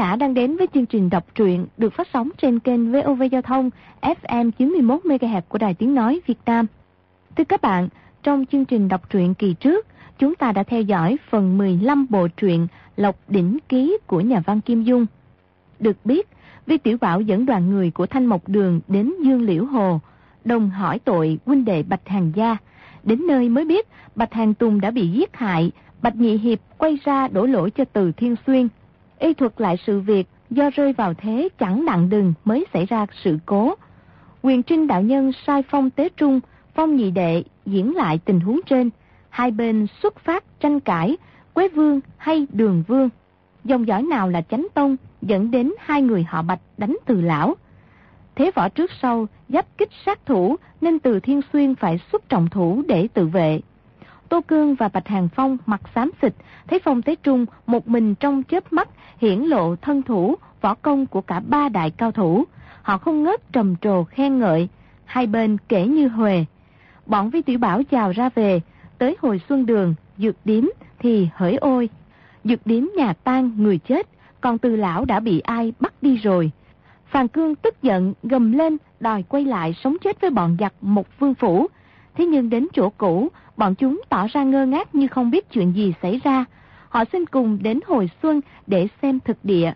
giả đang đến với chương trình đọc truyện được phát sóng trên kênh VOV Giao thông FM 91MHz của Đài Tiếng Nói Việt Nam. Thưa các bạn, trong chương trình đọc truyện kỳ trước, chúng ta đã theo dõi phần 15 bộ truyện Lộc Đỉnh Ký của nhà văn Kim Dung. Được biết, Vi Tiểu Bảo dẫn đoàn người của Thanh Mộc Đường đến Dương Liễu Hồ, đồng hỏi tội huynh đệ Bạch Hàng Gia. Đến nơi mới biết Bạch Hàng Tùng đã bị giết hại, Bạch Nhị Hiệp quay ra đổ lỗi cho Từ Thiên Xuyên. Y thuật lại sự việc do rơi vào thế chẳng nặng đừng mới xảy ra sự cố. Quyền trinh đạo nhân sai phong tế trung, phong nhị đệ diễn lại tình huống trên. Hai bên xuất phát tranh cãi, Quế Vương hay Đường Vương. Dòng dõi nào là chánh tông dẫn đến hai người họ bạch đánh từ lão. Thế võ trước sau, giáp kích sát thủ nên từ Thiên Xuyên phải xuất trọng thủ để tự vệ. Tô Cương và Bạch Hàng Phong mặt xám xịt, thấy Phong Tế Trung một mình trong chớp mắt hiển lộ thân thủ, võ công của cả ba đại cao thủ. Họ không ngớt trầm trồ khen ngợi, hai bên kể như huề. Bọn Vi Tiểu Bảo chào ra về, tới hồi xuân đường, dược điếm thì hỡi ôi. Dược điếm nhà tan người chết, còn từ lão đã bị ai bắt đi rồi. Phàn Cương tức giận gầm lên đòi quay lại sống chết với bọn giặc một vương phủ. Thế nhưng đến chỗ cũ, bọn chúng tỏ ra ngơ ngác như không biết chuyện gì xảy ra. Họ xin cùng đến hồi xuân để xem thực địa.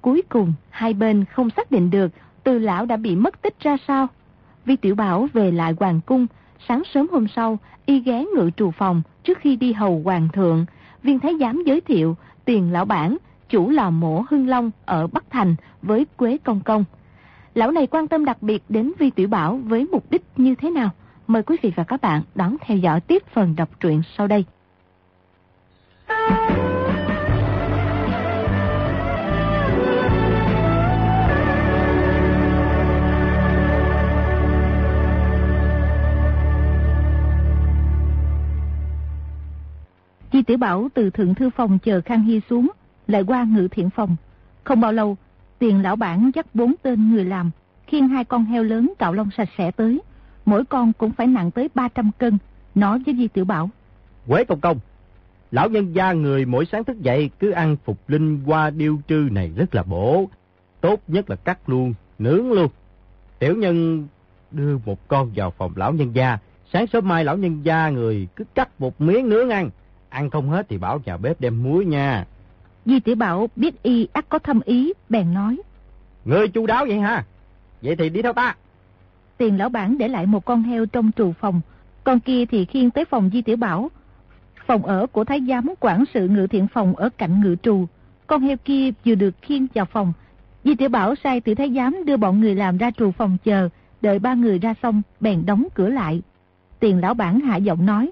Cuối cùng, hai bên không xác định được từ lão đã bị mất tích ra sao. Vi Tiểu Bảo về lại Hoàng Cung, sáng sớm hôm sau, y ghé ngự trù phòng trước khi đi hầu Hoàng thượng. Viên Thái Giám giới thiệu tiền lão bản, chủ lò mổ Hưng Long ở Bắc Thành với Quế Công Công. Lão này quan tâm đặc biệt đến Vi Tiểu Bảo với mục đích như thế nào? Mời quý vị và các bạn đón theo dõi tiếp phần đọc truyện sau đây. Di Tử Bảo từ thượng thư phòng chờ Khang Hy xuống, lại qua ngự thiện phòng. Không bao lâu, tiền lão bản dắt bốn tên người làm, khiêng hai con heo lớn cạo lông sạch sẽ tới, mỗi con cũng phải nặng tới 300 cân, nói với Di Tiểu Bảo. Quế công công, lão nhân gia người mỗi sáng thức dậy cứ ăn phục linh qua điêu trư này rất là bổ. Tốt nhất là cắt luôn, nướng luôn. Tiểu nhân đưa một con vào phòng lão nhân gia, sáng sớm mai lão nhân gia người cứ cắt một miếng nướng ăn. Ăn không hết thì bảo nhà bếp đem muối nha. Di Tiểu Bảo biết y ắt có thâm ý, bèn nói. Ngươi chu đáo vậy ha? Vậy thì đi theo ta. Tiền lão bản để lại một con heo trong trù phòng, con kia thì khiêng tới phòng Di Tiểu Bảo. Phòng ở của thái giám quản sự ngự thiện phòng ở cạnh ngự trù. Con heo kia vừa được khiêng vào phòng. Di Tiểu Bảo sai từ thái giám đưa bọn người làm ra trù phòng chờ, đợi ba người ra xong, bèn đóng cửa lại. Tiền lão bản hạ giọng nói.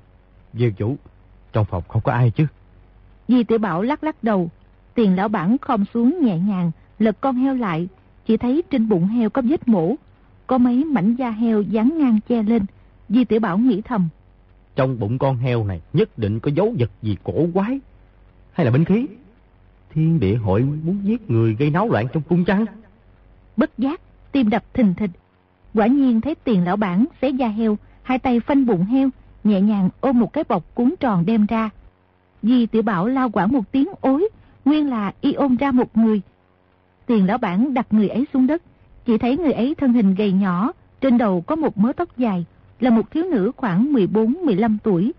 Dương chủ, trong phòng không có ai chứ? Di Tiểu Bảo lắc lắc đầu. Tiền lão bản khom xuống nhẹ nhàng, lật con heo lại. Chỉ thấy trên bụng heo có vết mổ, có mấy mảnh da heo dán ngang che lên. Di Tiểu Bảo nghĩ thầm. Trong bụng con heo này nhất định có dấu vật gì cổ quái. Hay là binh khí? Thiên địa hội muốn giết người gây náo loạn trong cung trăng. Bất giác, tim đập thình thịch. Quả nhiên thấy tiền lão bản xé da heo, hai tay phanh bụng heo, nhẹ nhàng ôm một cái bọc cuốn tròn đem ra. Di Tiểu Bảo lao quảng một tiếng ối, nguyên là y ôm ra một người. Tiền lão bản đặt người ấy xuống đất, chỉ thấy người ấy thân hình gầy nhỏ, trên đầu có một mớ tóc dài, là một thiếu nữ khoảng 14-15 tuổi.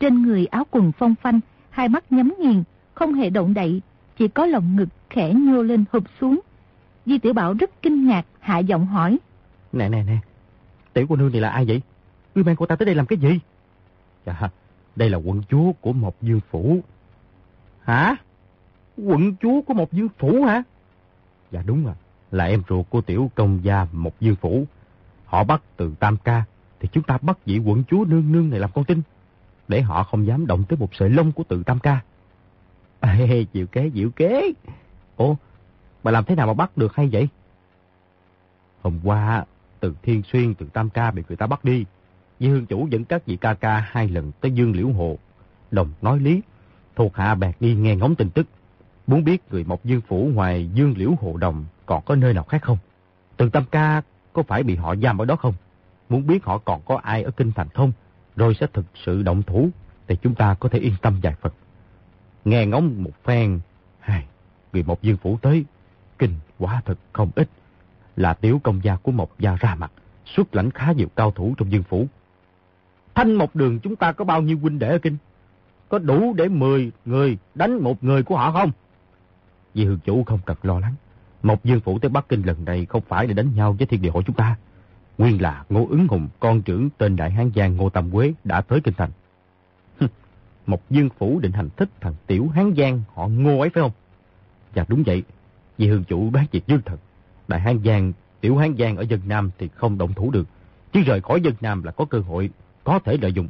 Trên người áo quần phong phanh, hai mắt nhắm nghiền, không hề động đậy, chỉ có lồng ngực khẽ nhô lên hụp xuống. Di Tiểu Bảo rất kinh ngạc, hạ giọng hỏi. Nè nè nè, tiểu cô nương này là ai vậy? Ngươi mang cô ta tới đây làm cái gì? Dạ, đây là quận chúa của một dương phủ. Hả? Quận chúa của một dương phủ hả? Dạ đúng rồi là em ruột của tiểu công gia một dương phủ. Họ bắt từ Tam Ca, thì chúng ta bắt vị quận chúa nương nương này làm con tin, để họ không dám động tới một sợi lông của từ Tam Ca. Ê, chịu kế, chịu kế. Ồ, bà làm thế nào mà bắt được hay vậy? Hôm qua, từ Thiên Xuyên, từ Tam Ca bị người ta bắt đi. Di Hương Chủ dẫn các vị ca ca hai lần tới Dương Liễu Hồ. Đồng nói lý, thuộc hạ bạc đi nghe ngóng tin tức. Muốn biết người Mộc Dương Phủ ngoài Dương Liễu Hồ Đồng còn có nơi nào khác không? Từ tâm Ca có phải bị họ giam ở đó không? Muốn biết họ còn có ai ở Kinh Thành không? Rồi sẽ thực sự động thủ thì chúng ta có thể yên tâm giải Phật. Nghe ngóng một phen, hai, người một dương phủ tới. Kinh quá thật không ít. Là tiểu công gia của một gia ra mặt, xuất lãnh khá nhiều cao thủ trong dương phủ. Thanh một đường chúng ta có bao nhiêu huynh đệ ở kinh? Có đủ để 10 người đánh một người của họ không? Vì hương chủ không cần lo lắng. Một dương phủ tới Bắc Kinh lần này không phải để đánh nhau với thiên địa hội chúng ta. Nguyên là Ngô ứng hùng, con trưởng tên Đại Hán Giang Ngô Tâm Quế đã tới Kinh Thành. một dương phủ định hành thích thằng Tiểu Hán Giang họ Ngô ấy phải không? Dạ đúng vậy. Vì hương chủ bán việc dương thật. Đại Hán Giang, Tiểu Hán Giang ở dân Nam thì không động thủ được. Chứ rời khỏi dân Nam là có cơ hội, có thể lợi dụng.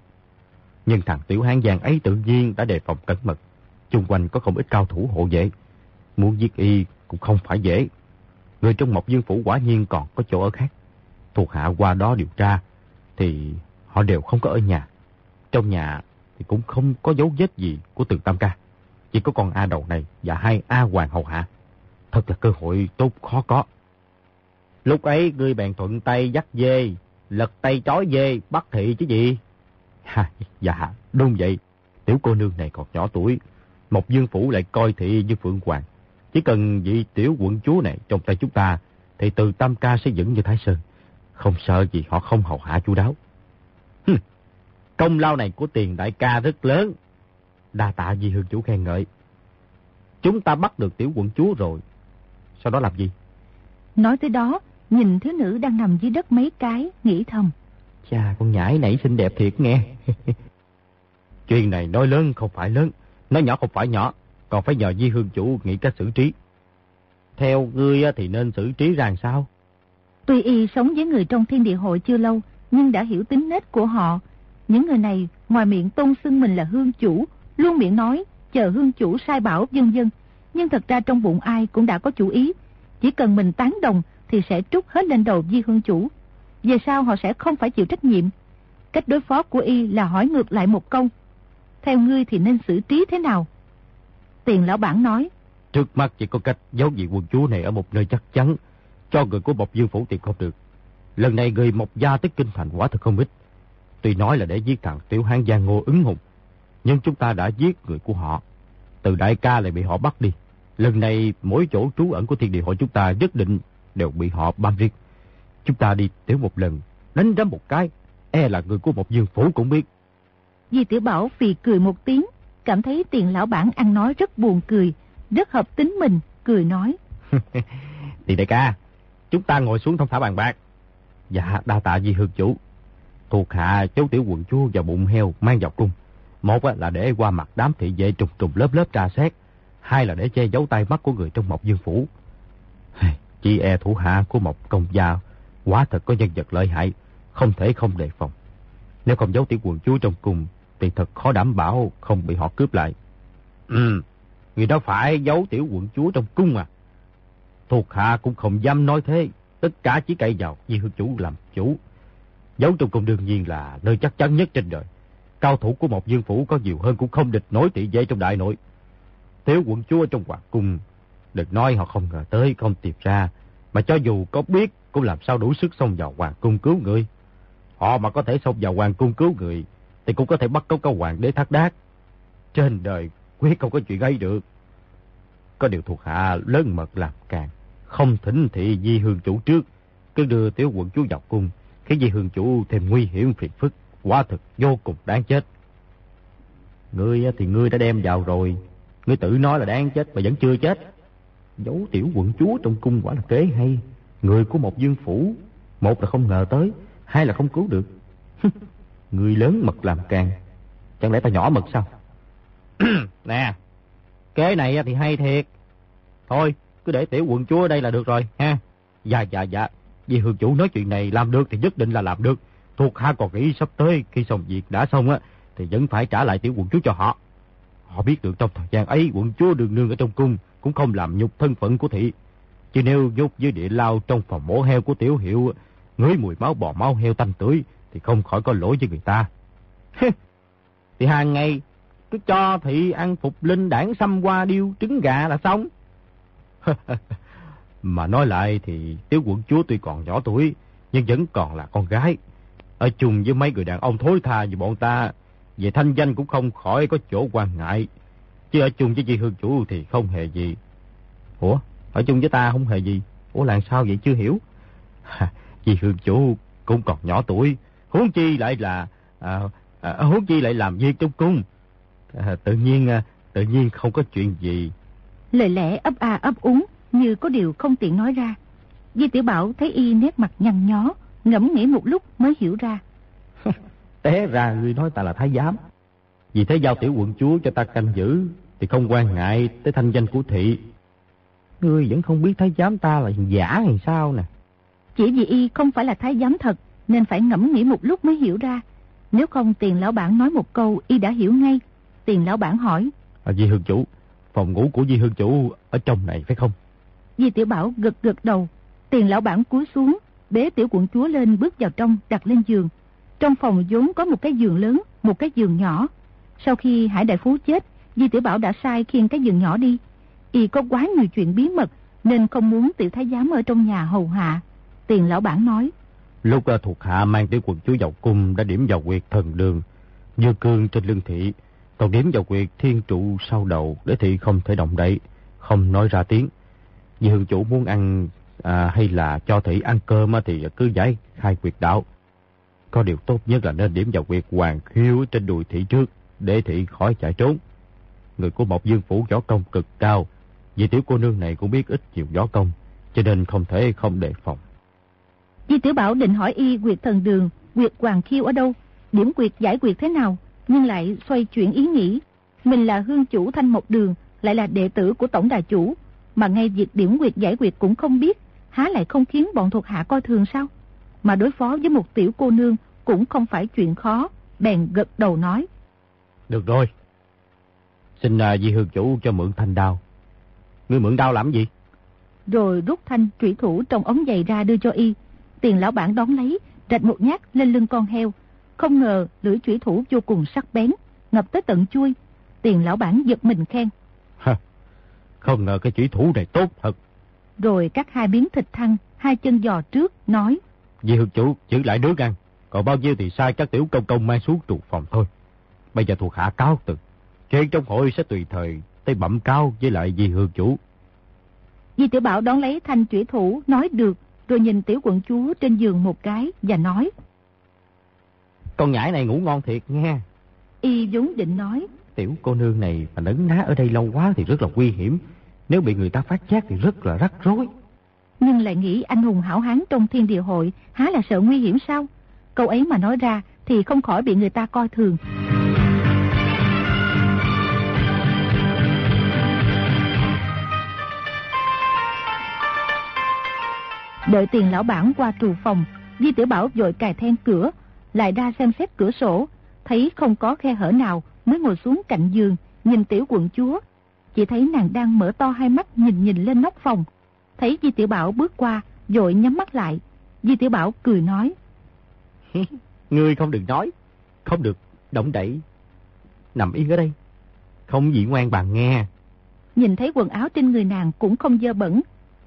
Nhưng thằng Tiểu Hán Giang ấy tự nhiên đã đề phòng cẩn mật. Trung quanh có không ít cao thủ hộ vệ. Muốn giết y cũng không phải dễ. Người trong một dương phủ quả nhiên còn có chỗ ở khác. Thuộc hạ qua đó điều tra, thì họ đều không có ở nhà. Trong nhà thì cũng không có dấu vết gì của từ tam ca. Chỉ có con A đầu này và hai A hoàng hầu hạ. Thật là cơ hội tốt khó có. Lúc ấy ngươi bèn thuận tay dắt dê, lật tay chói dê, bắt thị chứ gì? Ha, dạ, đúng vậy. Tiểu cô nương này còn nhỏ tuổi. Một dương phủ lại coi thị như phượng hoàng. Chỉ cần vị tiểu quận chúa này trong tay chúng ta, thì từ tam ca sẽ vững như Thái Sơn. Không sợ gì họ không hầu hạ chu đáo. Hừm, công lao này của tiền đại ca rất lớn. Đa tạ vì hương chủ khen ngợi. Chúng ta bắt được tiểu quận chúa rồi. Sau đó làm gì? Nói tới đó, nhìn thiếu nữ đang nằm dưới đất mấy cái, nghĩ thầm. Chà, con nhãi nãy xinh đẹp thiệt nghe. Chuyện này nói lớn không phải lớn, nói nhỏ không phải nhỏ, còn phải nhờ Di Hương Chủ nghĩ cách xử trí. Theo ngươi thì nên xử trí rằng sao? Tuy y sống với người trong thiên địa hội chưa lâu, nhưng đã hiểu tính nết của họ. Những người này ngoài miệng tôn xưng mình là Hương Chủ, luôn miệng nói chờ Hương Chủ sai bảo dân dân. Nhưng thật ra trong bụng ai cũng đã có chủ ý. Chỉ cần mình tán đồng thì sẽ trút hết lên đầu Di Hương Chủ. Về sau họ sẽ không phải chịu trách nhiệm. Cách đối phó của y là hỏi ngược lại một câu. Theo ngươi thì nên xử trí thế nào? Tiền lão bản nói. Trước mắt chỉ có cách giấu vị quân chúa này ở một nơi chắc chắn, cho người của Mộc Dương Phủ tìm không được. Lần này người Mộc Gia tới Kinh Thành quả thật không ít. Tuy nói là để giết thằng Tiểu Hán Giang Ngô ứng hùng, nhưng chúng ta đã giết người của họ. Từ đại ca lại bị họ bắt đi. Lần này mỗi chỗ trú ẩn của thiên địa hội chúng ta nhất định đều bị họ băm riết. Chúng ta đi tiểu một lần, đánh rắm một cái, e là người của một dương phủ cũng biết. Di Tiểu Bảo phì cười một tiếng, cảm thấy tiền lão bản ăn nói rất buồn cười, rất hợp tính mình, cười nói. Thì đại ca, chúng ta ngồi xuống thông thả bàn bạc. Dạ, đa tạ di hương chủ. Thuộc hạ cháu tiểu quần chua và bụng heo mang vào cung. Một là để qua mặt đám thị vệ trùng trùng lớp lớp tra xét. Hai là để che giấu tay mắt của người trong Mộc Dương Phủ. Chi e thủ hạ của Mộc Công Gia quá thật có nhân vật lợi hại, không thể không đề phòng. Nếu không giấu tiểu quần chúa trong cùng thì thật khó đảm bảo không bị họ cướp lại. Ừ, người đó phải giấu tiểu quận chúa trong cung à. Thuộc hạ cũng không dám nói thế, tất cả chỉ cậy vào vì hương chủ làm chủ. Giấu trong cung đương nhiên là nơi chắc chắn nhất trên đời. Cao thủ của một dương phủ có nhiều hơn cũng không địch nổi tỷ dễ trong đại nội. Tiểu quận chúa trong hoàng cung, đừng nói họ không ngờ tới, không tìm ra. Mà cho dù có biết, cũng làm sao đủ sức xông vào hoàng cung cứu người. Họ mà có thể xông vào hoàng cung cứu người, thì cũng có thể bắt cóc cao hoàng đế thác đát. Trên đời quyết không có chuyện ấy được. Có điều thuộc hạ lớn mật làm càng, không thỉnh thị di hương chủ trước, cứ đưa tiểu quận chúa vào cung, khiến di hương chủ thêm nguy hiểm phiền phức, quả thực vô cùng đáng chết. Ngươi thì ngươi đã đem vào rồi, ngươi tự nói là đáng chết mà vẫn chưa chết. Giấu tiểu quận chúa trong cung quả là kế hay, người của một dương phủ, một là không ngờ tới, hai là không cứu được. Người lớn mật làm càng. Chẳng lẽ ta nhỏ mật sao? nè, kế này thì hay thiệt. Thôi, cứ để tiểu quận chúa ở đây là được rồi, ha. Dạ, dạ, dạ. Vì hương chủ nói chuyện này làm được thì nhất định là làm được. Thuộc hạ còn nghĩ sắp tới khi xong việc đã xong á, thì vẫn phải trả lại tiểu quận chúa cho họ. Họ biết được trong thời gian ấy quận chúa đường nương ở trong cung cũng không làm nhục thân phận của thị. Chứ nếu nhốt dưới địa lao trong phòng mổ heo của tiểu hiệu, ngửi mùi máu bò máu heo tanh tưới thì không khỏi có lỗi với người ta. thì hàng ngày cứ cho thị ăn phục linh đảng xăm qua điêu trứng gà là xong. Mà nói lại thì Tiếu quận chúa tuy còn nhỏ tuổi, nhưng vẫn còn là con gái. Ở chung với mấy người đàn ông thối tha như bọn ta, về thanh danh cũng không khỏi có chỗ quan ngại. Chứ ở chung với chị Hương Chủ thì không hề gì. Ủa, ở chung với ta không hề gì. Ủa làm sao vậy chưa hiểu? Vì hương chủ cũng còn nhỏ tuổi, huống chi lại là à, à, huống chi lại làm việc trong cung. À, tự nhiên à, tự nhiên không có chuyện gì. Lời lẽ ấp a ấp úng như có điều không tiện nói ra. Di Tiểu Bảo thấy y nét mặt nhăn nhó, ngẫm nghĩ một lúc mới hiểu ra. Té ra ngươi nói ta là thái giám. Vì thế giao tiểu quận chúa cho ta canh giữ, thì không quan ngại tới thanh danh của thị. Ngươi vẫn không biết thái giám ta là giả hay sao nè. Chỉ vì y không phải là thái giám thật, nên phải ngẫm nghĩ một lúc mới hiểu ra. Nếu không tiền lão bản nói một câu, y đã hiểu ngay. Tiền lão bản hỏi. À, Di Hương Chủ, phòng ngủ của Di Hương Chủ ở trong này phải không? Di Tiểu Bảo gật gật đầu. Tiền lão bản cúi xuống, bế tiểu quận chúa lên bước vào trong, đặt lên giường. Trong phòng vốn có một cái giường lớn, một cái giường nhỏ. Sau khi Hải Đại Phú chết, Di Tiểu Bảo đã sai khiêng cái giường nhỏ đi. Y có quá nhiều chuyện bí mật, nên không muốn tiểu thái giám ở trong nhà hầu hạ. Tiền lão bản nói. Lúc uh, thuộc hạ mang tiểu quần chúa vào cung đã điểm vào quyệt thần đường, như cương trên lưng thị, còn điểm vào quyệt thiên trụ sau đầu để thị không thể động đậy, không nói ra tiếng. Vì hương chủ muốn ăn à, hay là cho thị ăn cơm thì cứ giải khai quyệt đạo. Có điều tốt nhất là nên điểm vào quyệt hoàng khiếu trên đùi thị trước, để thị khỏi chạy trốn. Người của một dương phủ võ công cực cao, vì tiểu cô nương này cũng biết ít nhiều võ công, cho nên không thể không đề phòng. Di Tiểu Bảo định hỏi y quyệt thần đường, quyệt hoàng khiêu ở đâu, điểm quyệt giải quyệt thế nào, nhưng lại xoay chuyển ý nghĩ. Mình là hương chủ thanh một đường, lại là đệ tử của tổng đà chủ, mà ngay việc điểm quyệt giải quyệt cũng không biết, há lại không khiến bọn thuộc hạ coi thường sao? Mà đối phó với một tiểu cô nương cũng không phải chuyện khó, bèn gật đầu nói. Được rồi, xin uh, di hương chủ cho mượn thanh đao. Ngươi mượn đao làm gì? Rồi rút thanh trụy thủ trong ống giày ra đưa cho y. Tiền lão bản đón lấy, rạch một nhát lên lưng con heo. Không ngờ lưỡi trụy thủ vô cùng sắc bén, ngập tới tận chui. Tiền lão bản giật mình khen. Ha, không ngờ cái trụy thủ này tốt thật. Rồi cắt hai miếng thịt thăng, hai chân giò trước, nói. Di hương chủ giữ lại nước ăn, còn bao nhiêu thì sai các tiểu công công mang xuống trụ phòng thôi. Bây giờ thuộc hạ cáo từ. Chuyện trong hội sẽ tùy thời tới bẩm cao với lại di hương chủ. Di tiểu bảo đón lấy thanh chủy thủ, nói được, rồi nhìn tiểu quận chúa trên giường một cái và nói. Con nhãi này ngủ ngon thiệt nghe. Y vốn định nói. Tiểu cô nương này mà nấn ná ở đây lâu quá thì rất là nguy hiểm. Nếu bị người ta phát giác thì rất là rắc rối. Nhưng lại nghĩ anh hùng hảo hán trong thiên địa hội há là sợ nguy hiểm sao? Câu ấy mà nói ra thì không khỏi bị người ta coi thường. Đợi tiền lão bản qua trù phòng, Di Tiểu Bảo vội cài then cửa, lại ra xem xét cửa sổ, thấy không có khe hở nào mới ngồi xuống cạnh giường, nhìn tiểu quận chúa. Chỉ thấy nàng đang mở to hai mắt nhìn nhìn lên nóc phòng. Thấy Di Tiểu Bảo bước qua, vội nhắm mắt lại. Di Tiểu Bảo cười nói. Ngươi không được nói, không được động đẩy. Nằm yên ở đây, không gì ngoan bàn nghe. Nhìn thấy quần áo trên người nàng cũng không dơ bẩn,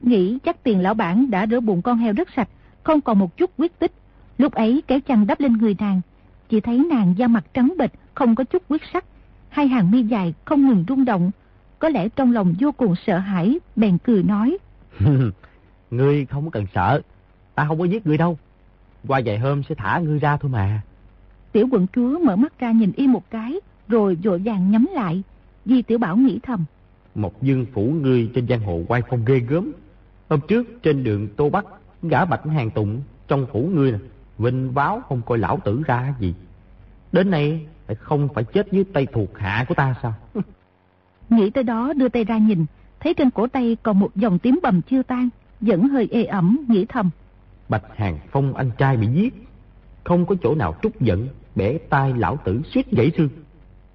Nghĩ chắc tiền lão bản đã rửa bụng con heo rất sạch, không còn một chút quyết tích. Lúc ấy kéo chăn đắp lên người nàng, chỉ thấy nàng da mặt trắng bệch, không có chút quyết sắc. Hai hàng mi dài không ngừng rung động. Có lẽ trong lòng vô cùng sợ hãi, bèn cười nói. ngươi không cần sợ, ta không có giết ngươi đâu. Qua vài hôm sẽ thả ngươi ra thôi mà. Tiểu quận chúa mở mắt ra nhìn y một cái, rồi vội vàng nhắm lại. Di tiểu bảo nghĩ thầm. Một dương phủ ngươi trên giang hồ quay phong ghê gớm. Hôm trước trên đường Tô Bắc, gã bạch hàng tụng trong phủ ngươi nè, vinh báo không coi lão tử ra gì. Đến nay lại không phải chết dưới tay thuộc hạ của ta sao? Nghĩ tới đó đưa tay ra nhìn, thấy trên cổ tay còn một dòng tím bầm chưa tan, vẫn hơi ê ẩm, nghĩ thầm. Bạch Hàng Phong anh trai bị giết, không có chỗ nào trút giận, bẻ tay lão tử suýt gãy xương.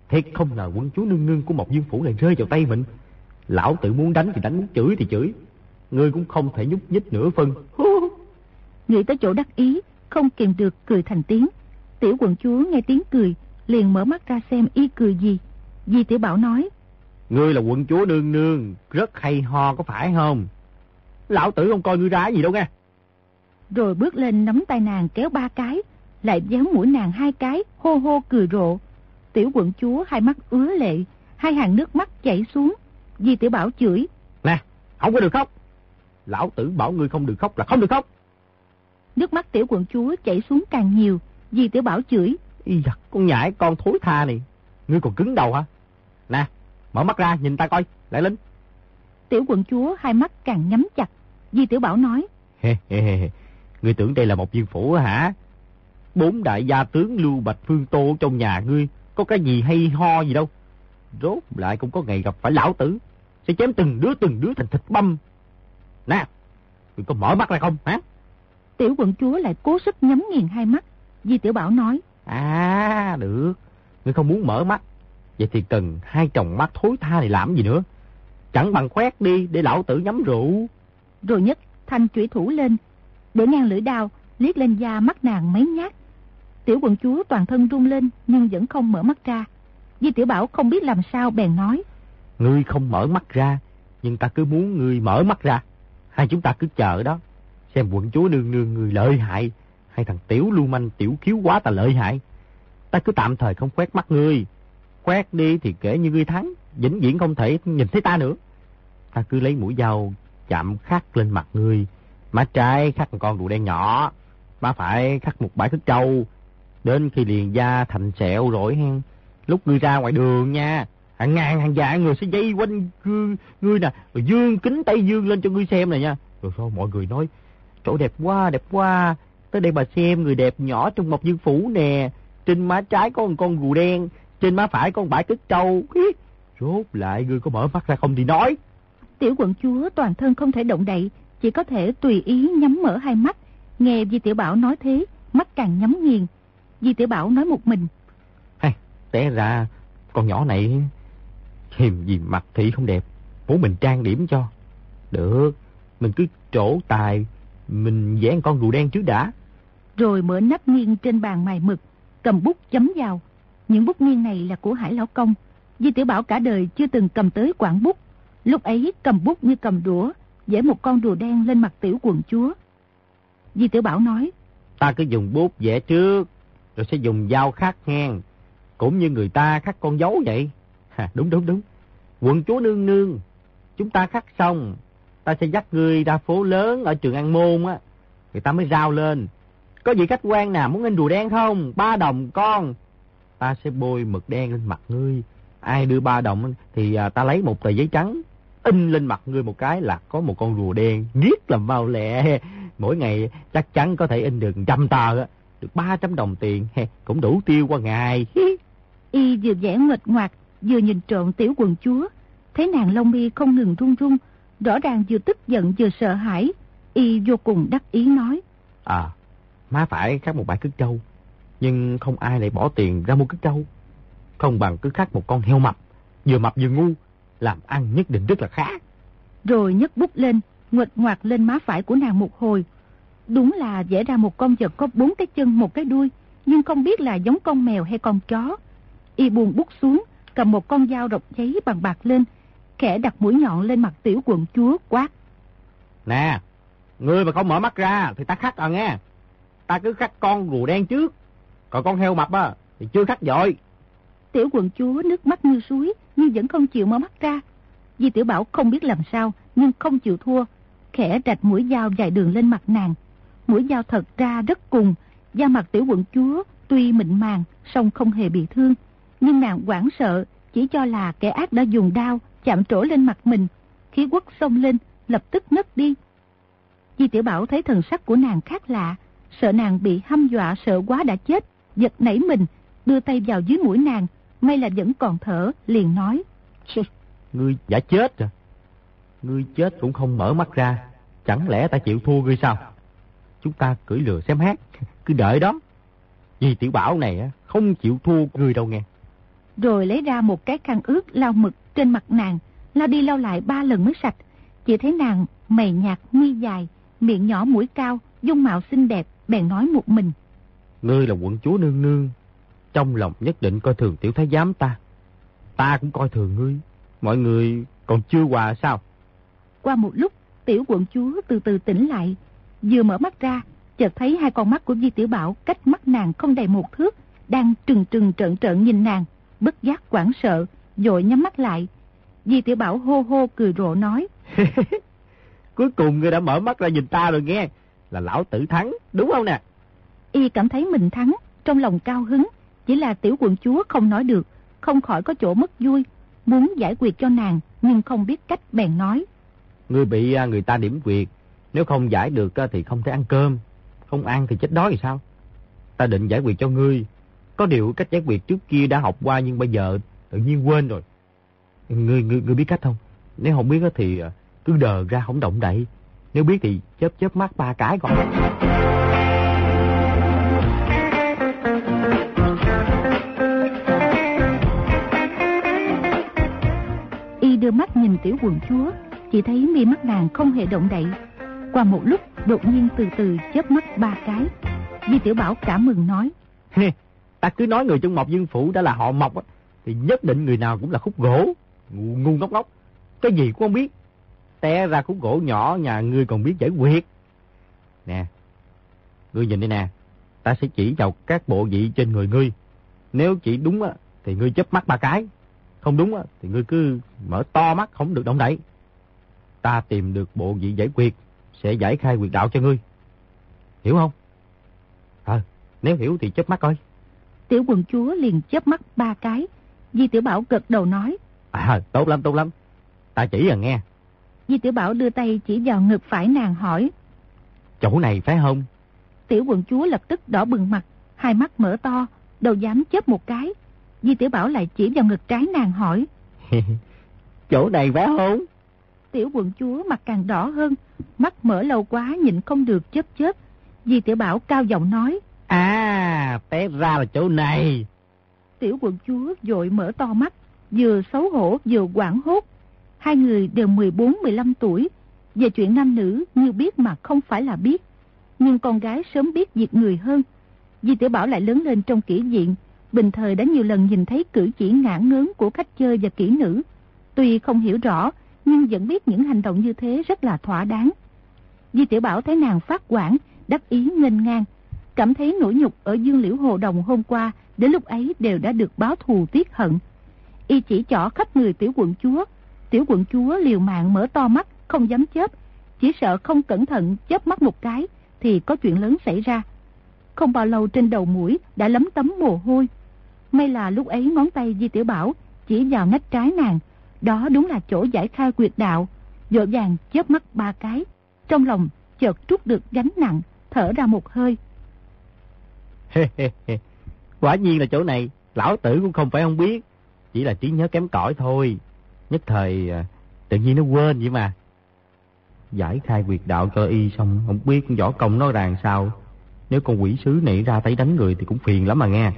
Thiệt không ngờ quân chúa nương nương của một dương phủ lại rơi vào tay mình. Lão tử muốn đánh thì đánh, muốn chửi thì chửi, ngươi cũng không thể nhúc nhích nửa phân. Nghĩ tới chỗ đắc ý, không kìm được cười thành tiếng. Tiểu quận chúa nghe tiếng cười, liền mở mắt ra xem y cười gì. Di tiểu bảo nói. Ngươi là quận chúa nương nương, rất hay ho có phải không? Lão tử không coi ngươi ra gì đâu nghe. Rồi bước lên nắm tay nàng kéo ba cái, lại déo mũi nàng hai cái, hô hô cười rộ. Tiểu quận chúa hai mắt ứa lệ, hai hàng nước mắt chảy xuống. Di tiểu bảo chửi. Nè, Không có được khóc. Lão tử bảo ngươi không được khóc là không được khóc. Nước mắt tiểu quận chúa chảy xuống càng nhiều, Di tiểu bảo chửi. Ý da, con nhãi con thối tha này. Ngươi còn cứng đầu hả? Nè, mở mắt ra nhìn ta coi, lại Linh. Tiểu quận chúa hai mắt càng nhắm chặt. Di tiểu bảo nói. He he he, ngươi tưởng đây là một viên phủ hả? Bốn đại gia tướng Lưu Bạch Phương Tô trong nhà ngươi, có cái gì hay ho gì đâu. Rốt lại cũng có ngày gặp phải lão tử, sẽ chém từng đứa từng đứa thành thịt băm. Nè, ngươi có mở mắt ra không hả? Tiểu quận chúa lại cố sức nhắm nghiền hai mắt. Di tiểu bảo nói. À, được. Ngươi không muốn mở mắt. Vậy thì cần hai chồng mắt thối tha này làm gì nữa. Chẳng bằng khoét đi để lão tử nhắm rượu. Rồi nhất thanh chủy thủ lên. Để ngang lưỡi đao, liếc lên da mắt nàng mấy nhát. Tiểu quận chúa toàn thân run lên nhưng vẫn không mở mắt ra. Di tiểu bảo không biết làm sao bèn nói. Ngươi không mở mắt ra, nhưng ta cứ muốn ngươi mở mắt ra. Hai chúng ta cứ chờ đó. Xem quận chúa nương nương người lợi hại, hay thằng tiểu lưu manh tiểu khiếu quá ta lợi hại. Ta cứ tạm thời không quét mắt ngươi. Quét đi thì kể như ngươi thắng, vĩnh viễn không thể nhìn thấy ta nữa. Ta cứ lấy mũi dao chạm khắc lên mặt ngươi. Má trái khắc một con đùa đen nhỏ, má phải khắc một bãi thức trâu. Đến khi liền da thành sẹo rồi hen. Lúc ngươi ra ngoài đường nha, hàng ngàn hàng vạn người sẽ dây quanh ngươi, ngươi nè, rồi dương kính tay dương lên cho ngươi xem này nha. Rồi sao mọi người nói, chỗ đẹp quá, đẹp quá, tới đây bà xem người đẹp nhỏ trong một dương phủ nè. Trên má trái có một con rùa đen, trên má phải có một bãi tức trâu. Rốt lại ngươi có mở mắt ra không thì nói. Tiểu quận chúa toàn thân không thể động đậy, chỉ có thể tùy ý nhắm mở hai mắt. Nghe Di Tiểu Bảo nói thế, mắt càng nhắm nghiền. Di Tiểu Bảo nói một mình. Hay, té ra con nhỏ này hiềm gì mặt thị không đẹp, muốn mình trang điểm cho. Được, mình cứ trổ tài, mình vẽ con rùa đen trước đã. Rồi mở nắp nghiêng trên bàn mài mực, cầm bút chấm vào. Những bút nghiêng này là của Hải Lão Công. Di Tiểu Bảo cả đời chưa từng cầm tới quảng bút. Lúc ấy cầm bút như cầm đũa, vẽ một con rùa đen lên mặt tiểu quần chúa. Di Tiểu Bảo nói. Ta cứ dùng bút vẽ trước, rồi sẽ dùng dao khắc ngang. Cũng như người ta khắc con dấu vậy. Đúng đúng đúng. Quận chúa nương nương, chúng ta khắc xong, ta sẽ dắt ngươi ra phố lớn ở trường An Môn á. Người ta mới rao lên. Có vị khách quan nào muốn in rùa đen không? Ba đồng con. Ta sẽ bôi mực đen lên mặt ngươi. Ai đưa ba đồng thì à, ta lấy một tờ giấy trắng. In lên mặt ngươi một cái là có một con rùa đen. Riết làm mau lẹ. Mỗi ngày chắc chắn có thể in được trăm tờ. Được 300 đồng tiền. Cũng đủ tiêu qua ngày. Y vừa vẽ nguệch ngoạc, vừa nhìn trộn tiểu quần chúa. Thấy nàng lông mi không ngừng run run. Rõ ràng vừa tức giận vừa sợ hãi. Y vô cùng đắc ý nói. À, má phải khắc một bãi cứt trâu. Nhưng không ai lại bỏ tiền ra mua cứt trâu. Không bằng cứ khắc một con heo mập. Vừa mập vừa ngu. Làm ăn nhất định rất là khá. Rồi nhấc bút lên, nguệch ngoạc lên má phải của nàng một hồi. Đúng là vẽ ra một con vật có bốn cái chân một cái đuôi. Nhưng không biết là giống con mèo hay con chó. Y buông bút xuống, cầm một con dao rọc giấy bằng bạc lên, khẽ đặt mũi nhọn lên mặt tiểu quận chúa quát. Nè, ngươi mà không mở mắt ra thì ta khắc à nghe. Ta cứ khắc con rùa đen trước, còn con heo mập á thì chưa khắc dội. Tiểu quận chúa nước mắt như suối nhưng vẫn không chịu mở mắt ra. Di tiểu bảo không biết làm sao nhưng không chịu thua, khẽ rạch mũi dao dài đường lên mặt nàng. Mũi dao thật ra rất cùng, da mặt tiểu quận chúa tuy mịn màng song không hề bị thương, nhưng nàng quảng sợ chỉ cho là kẻ ác đã dùng đao chạm trổ lên mặt mình, khí quất xông lên, lập tức ngất đi. Di Tiểu Bảo thấy thần sắc của nàng khác lạ, sợ nàng bị hăm dọa sợ quá đã chết, giật nảy mình, đưa tay vào dưới mũi nàng, may là vẫn còn thở, liền nói. Ngươi đã chết rồi. Ngươi chết cũng không mở mắt ra, chẳng lẽ ta chịu thua ngươi sao? Chúng ta cưỡi lừa xem hát, cứ đợi đó. vì Tiểu Bảo này không chịu thua ngươi đâu nghe. Rồi lấy ra một cái khăn ướt lau mực trên mặt nàng, lau đi lau lại ba lần mới sạch. Chỉ thấy nàng mày nhạt, mi dài, miệng nhỏ mũi cao, dung mạo xinh đẹp, bèn nói một mình. Ngươi là quận chúa nương nương, trong lòng nhất định coi thường tiểu thái giám ta. Ta cũng coi thường ngươi, mọi người còn chưa hòa sao? Qua một lúc, tiểu quận chúa từ từ tỉnh lại, vừa mở mắt ra, chợt thấy hai con mắt của Di Tiểu Bảo cách mắt nàng không đầy một thước, đang trừng trừng trợn trợn nhìn nàng, bất giác quảng sợ, dội nhắm mắt lại. Di Tiểu Bảo hô hô cười rộ nói. Cuối cùng ngươi đã mở mắt ra nhìn ta rồi nghe. Là lão tử thắng, đúng không nè? Y cảm thấy mình thắng, trong lòng cao hứng. Chỉ là tiểu quận chúa không nói được, không khỏi có chỗ mất vui. Muốn giải quyết cho nàng, nhưng không biết cách bèn nói. Ngươi bị à, người ta điểm quyệt, nếu không giải được thì không thể ăn cơm. Không ăn thì chết đói thì sao? Ta định giải quyết cho ngươi. Có điều cách giải quyết trước kia đã học qua nhưng bây giờ tự nhiên quên rồi. Ngươi, ngươi, ngươi biết cách không? Nếu không biết thì à, cứ đờ ra không động đậy. Nếu biết thì chớp chớp mắt ba cái còn. Y đưa mắt nhìn tiểu quần chúa, chỉ thấy mi mắt nàng không hề động đậy. Qua một lúc, đột nhiên từ từ chớp mắt ba cái. Di tiểu bảo cảm mừng nói ta cứ nói người trong mộc dương phủ đã là họ mộc á, thì nhất định người nào cũng là khúc gỗ. Ngu, ngu ngốc ngốc. Cái gì cũng không biết. Té ra khúc gỗ nhỏ nhà ngươi còn biết giải quyết. Nè, ngươi nhìn đây nè. Ta sẽ chỉ vào các bộ vị trên người ngươi. Nếu chỉ đúng á, thì ngươi chớp mắt ba cái. Không đúng á, thì ngươi cứ mở to mắt không được động đậy. Ta tìm được bộ vị giải quyết, sẽ giải khai quyệt đạo cho ngươi. Hiểu không? Ờ, nếu hiểu thì chớp mắt coi. Tiểu quần chúa liền chớp mắt ba cái. Di tiểu bảo gật đầu nói. À, tốt lắm, tốt lắm. Ta chỉ à nghe. Di tiểu bảo đưa tay chỉ vào ngực phải nàng hỏi. Chỗ này phải không? Tiểu quần chúa lập tức đỏ bừng mặt, hai mắt mở to, đầu dám chớp một cái. Di tiểu bảo lại chỉ vào ngực trái nàng hỏi. Chỗ này phải không? Tiểu quần chúa mặt càng đỏ hơn, mắt mở lâu quá nhịn không được chớp chớp. Di tiểu bảo cao giọng nói. À, té ra là chỗ này. Tiểu quận chúa dội mở to mắt, vừa xấu hổ vừa quảng hốt. Hai người đều 14-15 tuổi, về chuyện nam nữ như biết mà không phải là biết. Nhưng con gái sớm biết việc người hơn. Di tiểu bảo lại lớn lên trong kỹ diện, bình thời đã nhiều lần nhìn thấy cử chỉ ngã ngớn của khách chơi và kỹ nữ. Tuy không hiểu rõ, nhưng vẫn biết những hành động như thế rất là thỏa đáng. Di tiểu bảo thấy nàng phát quản, đắc ý nghênh ngang, cảm thấy nỗi nhục ở Dương Liễu Hồ Đồng hôm qua, đến lúc ấy đều đã được báo thù tiết hận. Y chỉ chỏ khắp người tiểu quận chúa, tiểu quận chúa liều mạng mở to mắt, không dám chớp, chỉ sợ không cẩn thận chớp mắt một cái thì có chuyện lớn xảy ra. Không bao lâu trên đầu mũi đã lấm tấm mồ hôi. May là lúc ấy ngón tay Di Tiểu Bảo chỉ vào nách trái nàng, đó đúng là chỗ giải khai quyệt đạo, dội vàng chớp mắt ba cái. Trong lòng chợt trút được gánh nặng, thở ra một hơi. Quả nhiên là chỗ này, lão tử cũng không phải không biết. Chỉ là trí nhớ kém cỏi thôi. Nhất thời à, tự nhiên nó quên vậy mà. Giải khai quyệt đạo cho y xong, không biết võ công nó ràng sao. Nếu con quỷ sứ này ra tay đánh người thì cũng phiền lắm mà nghe.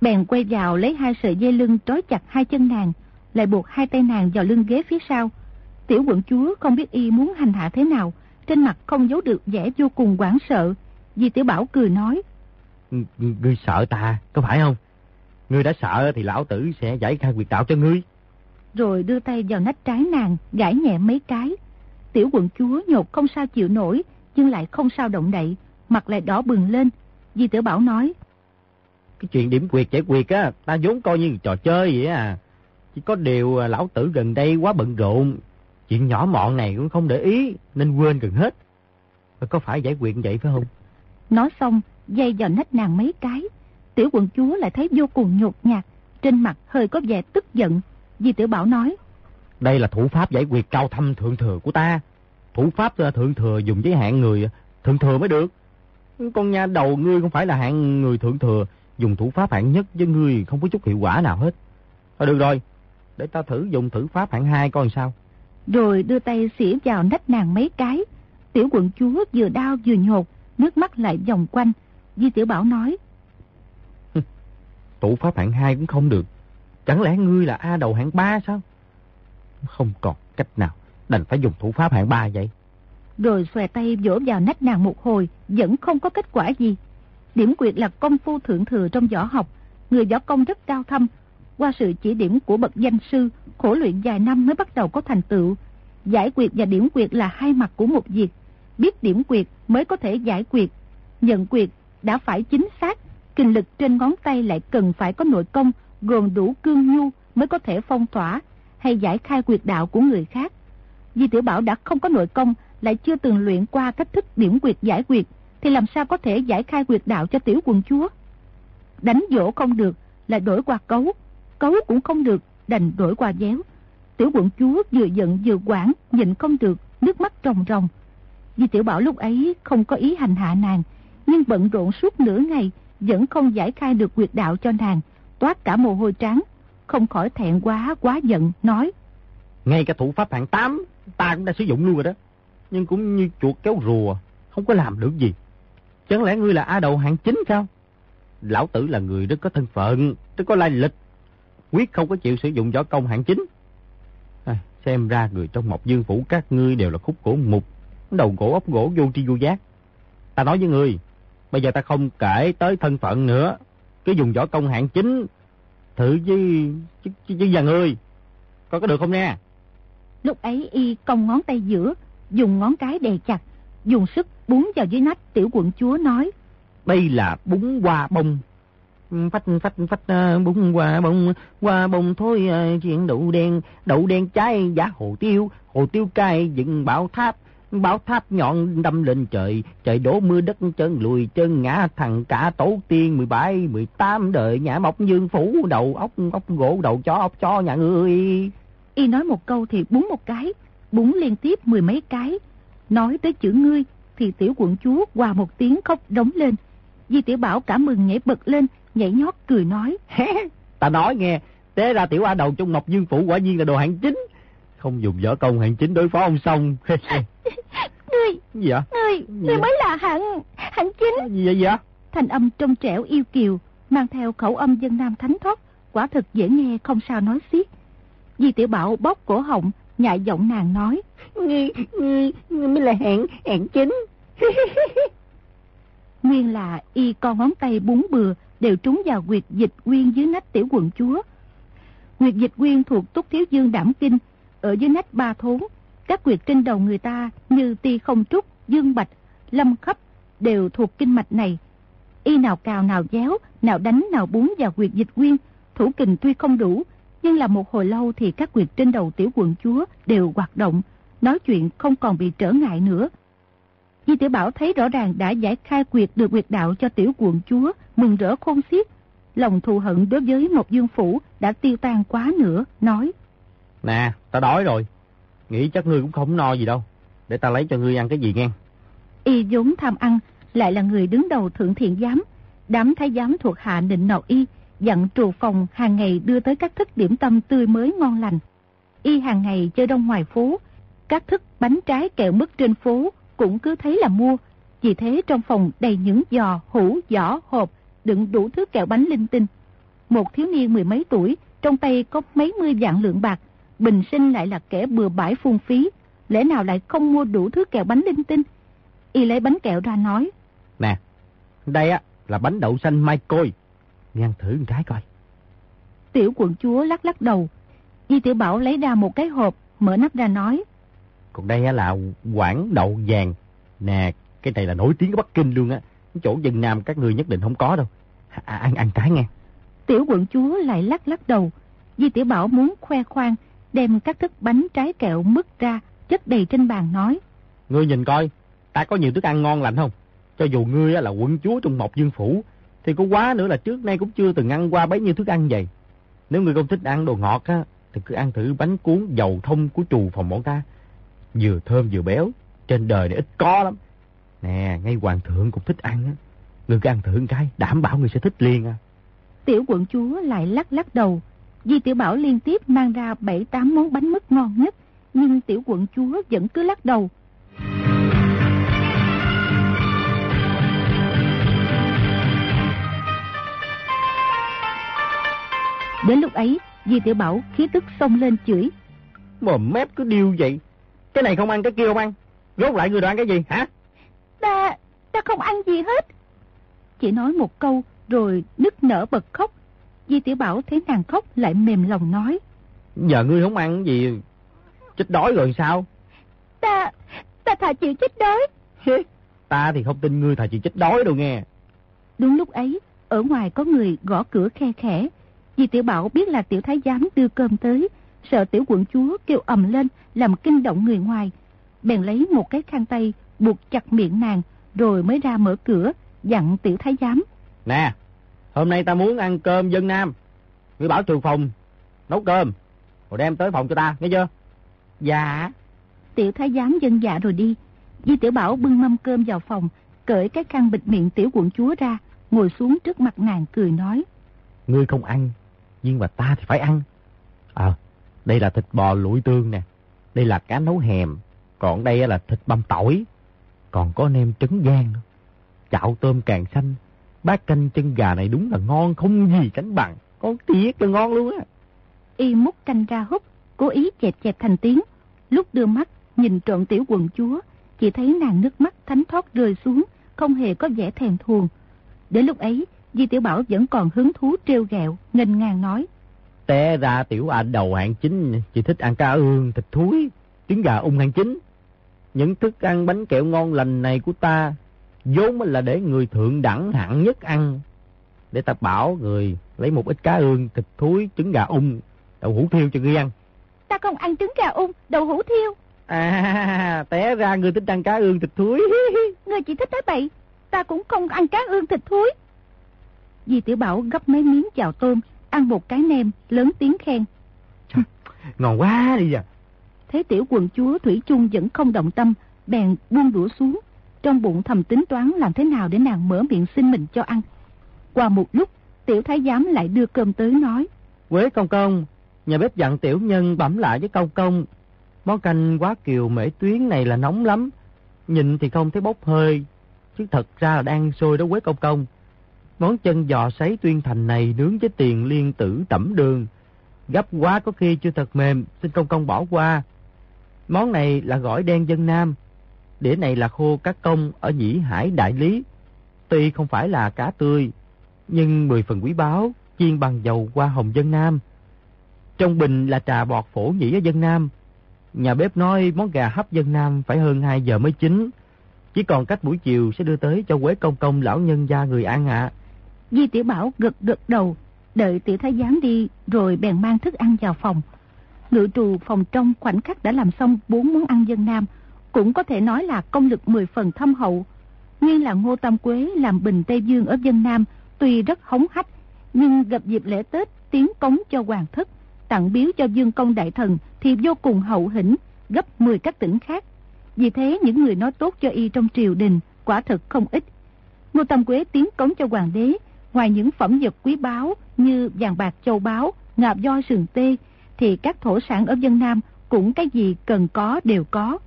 Bèn quay vào lấy hai sợi dây lưng trói chặt hai chân nàng, lại buộc hai tay nàng vào lưng ghế phía sau. Tiểu quận chúa không biết y muốn hành hạ thế nào, trên mặt không giấu được vẻ vô cùng quảng sợ. Di tiểu bảo cười nói. Ngươi sợ ta, có phải không? Ngươi đã sợ thì lão tử sẽ giải khai quyệt đạo cho ngươi. Rồi đưa tay vào nách trái nàng, gãi nhẹ mấy cái. Tiểu quận chúa nhột không sao chịu nổi, nhưng lại không sao động đậy, mặt lại đỏ bừng lên. Di tiểu bảo nói. Cái chuyện điểm quyệt giải quyệt á, ta vốn coi như trò chơi vậy à. Chỉ có điều à, lão tử gần đây quá bận rộn. Chuyện nhỏ mọn này cũng không để ý, nên quên gần hết. Có phải giải quyết vậy phải không? Nói xong, dây vào nách nàng mấy cái. Tiểu quận chúa lại thấy vô cùng nhột nhạt, trên mặt hơi có vẻ tức giận. Di tiểu bảo nói. Đây là thủ pháp giải quyết cao thâm thượng thừa của ta. Thủ pháp thượng thừa dùng giới hạn người thượng thừa mới được. Con nha đầu ngươi không phải là hạng người thượng thừa, dùng thủ pháp hạng nhất với ngươi không có chút hiệu quả nào hết. Thôi được rồi, để ta thử dùng thử pháp hạng hai coi sao. Rồi đưa tay xỉa vào nách nàng mấy cái. Tiểu quận chúa vừa đau vừa nhột, nước mắt lại vòng quanh. Di Tiểu Bảo nói. Thủ pháp hạng hai cũng không được. Chẳng lẽ ngươi là A đầu hạng ba sao? Không còn cách nào, đành phải dùng thủ pháp hạng ba vậy. Rồi xòe tay vỗ vào nách nàng một hồi, vẫn không có kết quả gì. Điểm quyệt là công phu thượng thừa trong võ học, người võ công rất cao thâm. Qua sự chỉ điểm của bậc danh sư, khổ luyện vài năm mới bắt đầu có thành tựu. Giải quyệt và điểm quyệt là hai mặt của một việc. Biết điểm quyệt mới có thể giải quyệt. Nhận quyệt đã phải chính xác, kinh lực trên ngón tay lại cần phải có nội công gồm đủ cương nhu mới có thể phong tỏa hay giải khai quyệt đạo của người khác. Di Tiểu Bảo đã không có nội công lại chưa từng luyện qua cách thức điểm quyệt giải quyệt, thì làm sao có thể giải khai quyệt đạo cho tiểu quần chúa? Đánh dỗ không được, lại đổi qua cấu. Cấu cũng không được, đành đổi qua déo. Tiểu quận chúa vừa giận vừa quảng, nhịn không được, nước mắt ròng ròng. Vì tiểu bảo lúc ấy không có ý hành hạ nàng, nhưng bận rộn suốt nửa ngày, vẫn không giải khai được quyệt đạo cho nàng, toát cả mồ hôi trắng, không khỏi thẹn quá, quá giận, nói. Ngay cả thủ pháp hạng 8, ta cũng đã sử dụng luôn rồi đó. Nhưng cũng như chuột kéo rùa, không có làm được gì. Chẳng lẽ ngươi là A đầu hạng 9 sao? Lão tử là người rất có thân phận, rất có lai lịch. Quyết không có chịu sử dụng võ công hạng 9. À, xem ra người trong Mộc Dương Phủ các ngươi đều là khúc cổ mục, đầu gỗ ốc gỗ vô tri vô giác. Ta nói với ngươi, bây giờ ta không kể tới thân phận nữa. Cứ dùng võ công hạng 9, thử với, chứ, chứ, chứ và ngươi. Coi có được không nè? Lúc ấy y cong ngón tay giữa, dùng ngón cái đè chặt, dùng sức búng vào dưới nách tiểu quận chúa nói. Đây là búng hoa bông. Phách phách phách uh, búng hoa bông, hoa bông thôi uh, chuyện đậu đen, đậu đen trái giá hồ tiêu, hồ tiêu cay dựng bảo tháp, bảo tháp nhọn đâm lên trời, trời đổ mưa đất chân lùi chân ngã thằng cả tổ tiên 17, 18 đời nhà mộc dương phủ đầu ốc ốc gỗ đầu chó ốc chó nhà ngươi. Y nói một câu thì búng một cái, búng liên tiếp mười mấy cái. Nói tới chữ ngươi thì tiểu quận chúa qua một tiếng khóc đống lên. Di tiểu bảo cả mừng nhảy bật lên, nhảy nhót cười nói. Ta nói nghe, té ra tiểu A đầu trong Ngọc Dương Phủ quả nhiên là đồ hạng chính. Không dùng võ công hạng chính đối phó ông xong. ngươi, gì vậy? Ngươi, ngươi mới là hạng, hạng chính. Gì vậy vậy? Thành âm trong trẻo yêu kiều, mang theo khẩu âm dân nam thánh thoát, quả thực dễ nghe không sao nói xiết. Di tiểu bảo bóp cổ họng, nhại giọng nàng nói. Ngươi, ngươi, ngươi mới là hạng, hạng chính. Nguyên là y con ngón tay búng bừa đều trúng vào quyệt dịch quyên dưới nách tiểu quận chúa. Nguyệt dịch quyên thuộc túc thiếu dương đảm kinh, ở dưới nách ba thốn. Các quyệt trên đầu người ta như ti không trúc, dương bạch, lâm khắp đều thuộc kinh mạch này. Y nào cào nào déo, nào đánh nào búng vào quyệt dịch quyên, thủ kình tuy không đủ, nhưng là một hồi lâu thì các quyệt trên đầu tiểu quận chúa đều hoạt động, nói chuyện không còn bị trở ngại nữa. Di tiểu Bảo thấy rõ ràng đã giải khai quyệt được quyệt đạo cho tiểu quận chúa, mừng rỡ khôn xiết. Lòng thù hận đối với một Dương Phủ đã tiêu tan quá nữa, nói. Nè, ta đói rồi. Nghĩ chắc ngươi cũng không no gì đâu. Để ta lấy cho ngươi ăn cái gì nghe. Y vốn tham ăn, lại là người đứng đầu thượng thiện giám. Đám thái giám thuộc hạ nịnh nọ y, dặn trù phòng hàng ngày đưa tới các thức điểm tâm tươi mới ngon lành. Y hàng ngày chơi đông ngoài phố, các thức bánh trái kẹo mứt trên phố cũng cứ thấy là mua. Vì thế trong phòng đầy những giò, hũ, giỏ, hộp, đựng đủ thứ kẹo bánh linh tinh. Một thiếu niên mười mấy tuổi, trong tay có mấy mươi vạn lượng bạc, bình sinh lại là kẻ bừa bãi phung phí, lẽ nào lại không mua đủ thứ kẹo bánh linh tinh? Y lấy bánh kẹo ra nói. Nè, đây á là bánh đậu xanh mai côi. Nghe thử một cái coi. Tiểu quận chúa lắc lắc đầu. Di tiểu bảo lấy ra một cái hộp, mở nắp ra nói. Còn đây á là quảng đậu vàng. Nè, cái này là nổi tiếng ở Bắc Kinh luôn á. Chỗ dân Nam các người nhất định không có đâu. À, ăn ăn cái nghe. Tiểu quận chúa lại lắc lắc đầu. Di tiểu bảo muốn khoe khoang, đem các thức bánh trái kẹo mứt ra, chất đầy trên bàn nói. Ngươi nhìn coi, ta có nhiều thức ăn ngon lành không? Cho dù ngươi là quận chúa trong Mộc Dương Phủ, thì có quá nữa là trước nay cũng chưa từng ăn qua bấy nhiêu thức ăn vậy. Nếu ngươi không thích ăn đồ ngọt á, thì cứ ăn thử bánh cuốn dầu thông của trù phòng bọn ta. Vừa thơm vừa béo, trên đời này ít có lắm. Nè, ngay hoàng thượng cũng thích ăn á. Ngươi cứ ăn thử một cái, đảm bảo ngươi sẽ thích liền à. Tiểu quận chúa lại lắc lắc đầu. Di tiểu bảo liên tiếp mang ra bảy tám món bánh mứt ngon nhất, nhưng tiểu quận chúa vẫn cứ lắc đầu. Đến lúc ấy, Di Tiểu Bảo khí tức xông lên chửi. Mồm mép cứ điêu vậy. Cái này không ăn, cái kia không ăn. Rốt lại người đó ăn cái gì, hả? Ta, ta không ăn gì hết. Chỉ nói một câu, rồi nức nở bật khóc. Di Tiểu Bảo thấy nàng khóc lại mềm lòng nói. Giờ ngươi không ăn gì, chết đói rồi sao? Ta, ta thà chịu chết đói. ta thì không tin ngươi thà chịu chết đói đâu nghe. Đúng lúc ấy, ở ngoài có người gõ cửa khe khẽ. Di Tiểu Bảo biết là tiểu thái giám đưa cơm tới, sợ tiểu quận chúa kêu ầm lên làm kinh động người ngoài. bèn lấy một cái khăn tay buộc chặt miệng nàng rồi mới ra mở cửa, dặn tiểu thái giám. Nè, hôm nay ta muốn ăn cơm dân nam. Ngươi bảo trường phòng nấu cơm, rồi đem tới phòng cho ta, nghe chưa? Dạ. Tiểu thái giám dân dạ rồi đi. Di tiểu bảo bưng mâm cơm vào phòng, cởi cái khăn bịt miệng tiểu quận chúa ra, ngồi xuống trước mặt nàng cười nói. Ngươi không ăn, nhưng mà ta thì phải ăn. Ờ, đây là thịt bò lụi tương nè, đây là cá nấu hèm, còn đây là thịt băm tỏi, còn có nem trứng giang Chạo tôm càng xanh, bát canh chân gà này đúng là ngon không gì sánh bằng, con tiết là ngon luôn á. Y múc canh ra hút, cố ý chẹp chẹp thành tiếng, lúc đưa mắt nhìn trộn tiểu quần chúa, chỉ thấy nàng nước mắt thánh thoát rơi xuống, không hề có vẻ thèm thuồng. Đến lúc ấy, Di Tiểu Bảo vẫn còn hứng thú trêu ghẹo, nghênh ngang nói. Té ra tiểu anh đầu hạng chính, chỉ thích ăn cá ương, thịt thúi, trứng gà ung hạng chính. Những thức ăn bánh kẹo ngon lành này của ta, vốn là để người thượng đẳng hạng nhất ăn. Để ta bảo người lấy một ít cá ương, thịt thúi, trứng gà ung, đậu hũ thiêu cho ngươi ăn. Ta không ăn trứng gà ung, đậu hũ thiêu. À, té ra người thích ăn cá ương thịt thúi. Người chỉ thích nói bậy, ta cũng không ăn cá ương thịt thúi. Di Tiểu Bảo gấp mấy miếng chào tôm, ăn một cái nem, lớn tiếng khen. Ngon quá đi à. Thế tiểu quần chúa Thủy chung vẫn không động tâm, bèn buông đũa xuống. Trong bụng thầm tính toán làm thế nào để nàng mở miệng xin mình cho ăn. Qua một lúc, tiểu thái giám lại đưa cơm tới nói. Quế công công, nhà bếp dặn tiểu nhân bẩm lại với công công. Món canh quá kiều mễ tuyến này là nóng lắm. Nhìn thì không thấy bốc hơi, chứ thật ra là đang sôi đó Quế công công. Món chân giò sấy tuyên thành này nướng với tiền liên tử tẩm đường. Gấp quá có khi chưa thật mềm, xin công công bỏ qua. Món này là gỏi đen dân Nam. Đĩa này là khô cá công ở Nhĩ Hải Đại Lý. Tuy không phải là cá tươi, nhưng mười phần quý báu, chiên bằng dầu qua hồng dân Nam. Trong bình là trà bọt phổ nhĩ ở dân Nam. Nhà bếp nói món gà hấp dân Nam phải hơn 2 giờ mới chín. Chỉ còn cách buổi chiều sẽ đưa tới cho Quế Công Công lão nhân gia người ăn ạ. Di Tiểu Bảo gật gật đầu, đợi tiểu thái giám đi rồi bèn mang thức ăn vào phòng. Ngự trù phòng trong khoảnh khắc đã làm xong bốn món ăn dân Nam, cũng có thể nói là công lực 10 phần thâm hậu. Nguyên là Ngô Tam Quế làm bình Tây Dương ở dân Nam, tuy rất hống hách, nhưng gặp dịp lễ Tết tiến cống cho hoàng thất, tặng biếu cho dương công đại thần thì vô cùng hậu hĩnh, gấp 10 các tỉnh khác. Vì thế những người nói tốt cho y trong triều đình quả thật không ít. Ngô Tam Quế tiến cống cho hoàng đế, ngoài những phẩm vật quý báu như vàng bạc châu báu, ngạp do sườn tê, thì các thổ sản ở dân Nam cũng cái gì cần có đều có.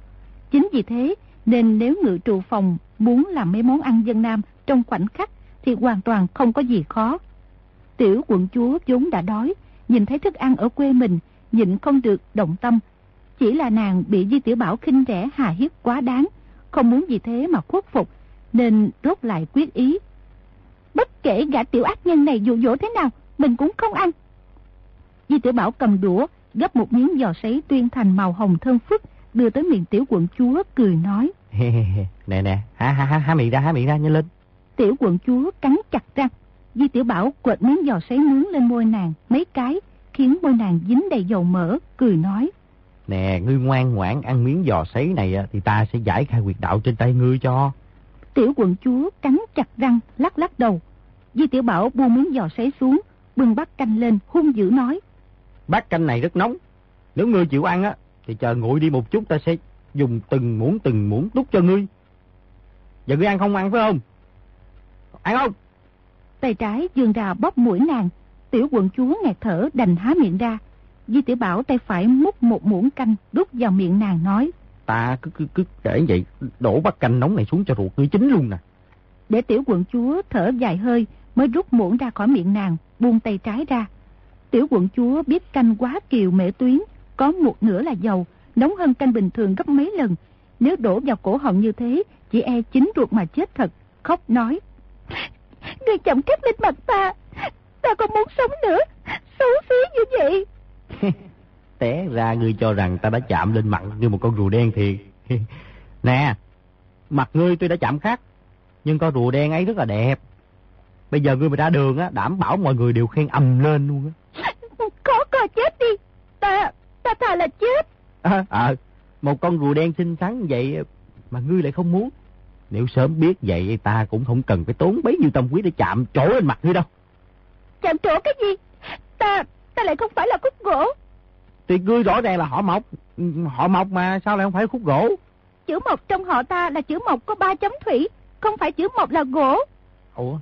Chính vì thế nên nếu ngự trụ phòng muốn làm mấy món ăn dân Nam trong khoảnh khắc thì hoàn toàn không có gì khó. Tiểu quận chúa vốn đã đói, nhìn thấy thức ăn ở quê mình, nhịn không được động tâm. Chỉ là nàng bị Di Tiểu Bảo khinh rẻ hà hiếp quá đáng, không muốn gì thế mà khuất phục, nên rốt lại quyết ý. Bất kể gã tiểu ác nhân này dụ dỗ thế nào, mình cũng không ăn. Di Tiểu Bảo cầm đũa, gấp một miếng giò sấy tuyên thành màu hồng thơm phức, đưa tới miệng tiểu quận chúa cười nói. nè nè, há, há, há, há miệng ra, há miệng ra, nhanh lên. Tiểu quận chúa cắn chặt răng. Di Tiểu Bảo quệt miếng giò sấy nướng lên môi nàng mấy cái, khiến môi nàng dính đầy dầu mỡ, cười nói. Nè, ngươi ngoan ngoãn ăn miếng giò sấy này thì ta sẽ giải khai quyệt đạo trên tay ngươi cho. Tiểu quận chúa cắn chặt răng, lắc lắc đầu. Di Tiểu Bảo buông miếng giò sấy xuống, bưng bát canh lên, hung dữ nói. Bát canh này rất nóng. Nếu ngươi chịu ăn á, thì chờ nguội đi một chút ta sẽ dùng từng muỗng từng muỗng đút cho ngươi. Giờ ngươi ăn không ăn phải không? Ăn không? Tay trái dường ra bóp mũi nàng, tiểu quận chúa ngạt thở đành há miệng ra. Di tiểu bảo tay phải múc một muỗng canh đút vào miệng nàng nói. Ta cứ cứ cứ để vậy, đổ bát canh nóng này xuống cho ruột ngươi chín luôn nè. Để tiểu quận chúa thở dài hơi mới rút muỗng ra khỏi miệng nàng, buông tay trái ra. Tiểu quận chúa biết canh quá kiều mễ tuyến, có một nửa là dầu, nóng hơn canh bình thường gấp mấy lần. Nếu đổ vào cổ họng như thế, chỉ e chín ruột mà chết thật, khóc nói. Ngươi chậm cắt lên mặt ta, ta còn muốn sống nữa, xấu xí như vậy. Té ra ngươi cho rằng ta đã chạm lên mặt như một con rùa đen thiệt. nè, mặt ngươi tôi đã chạm khác, nhưng con rùa đen ấy rất là đẹp. Bây giờ ngươi mà ra đường á, đảm bảo mọi người đều khen ầm lên luôn á. Có coi chết đi, ta, ta thà là chết. À, à, một con rùa đen xinh xắn vậy mà ngươi lại không muốn. Nếu sớm biết vậy ta cũng không cần phải tốn bấy nhiêu tâm quý để chạm trổ lên mặt ngươi đâu. Chạm trổ cái gì? Ta, ta lại không phải là khúc gỗ. Thì ngươi rõ ràng là họ mộc. Họ mộc mà sao lại không phải khúc gỗ? Chữ mộc trong họ ta là chữ mộc có ba chấm thủy, không phải chữ mộc là gỗ. Ủa?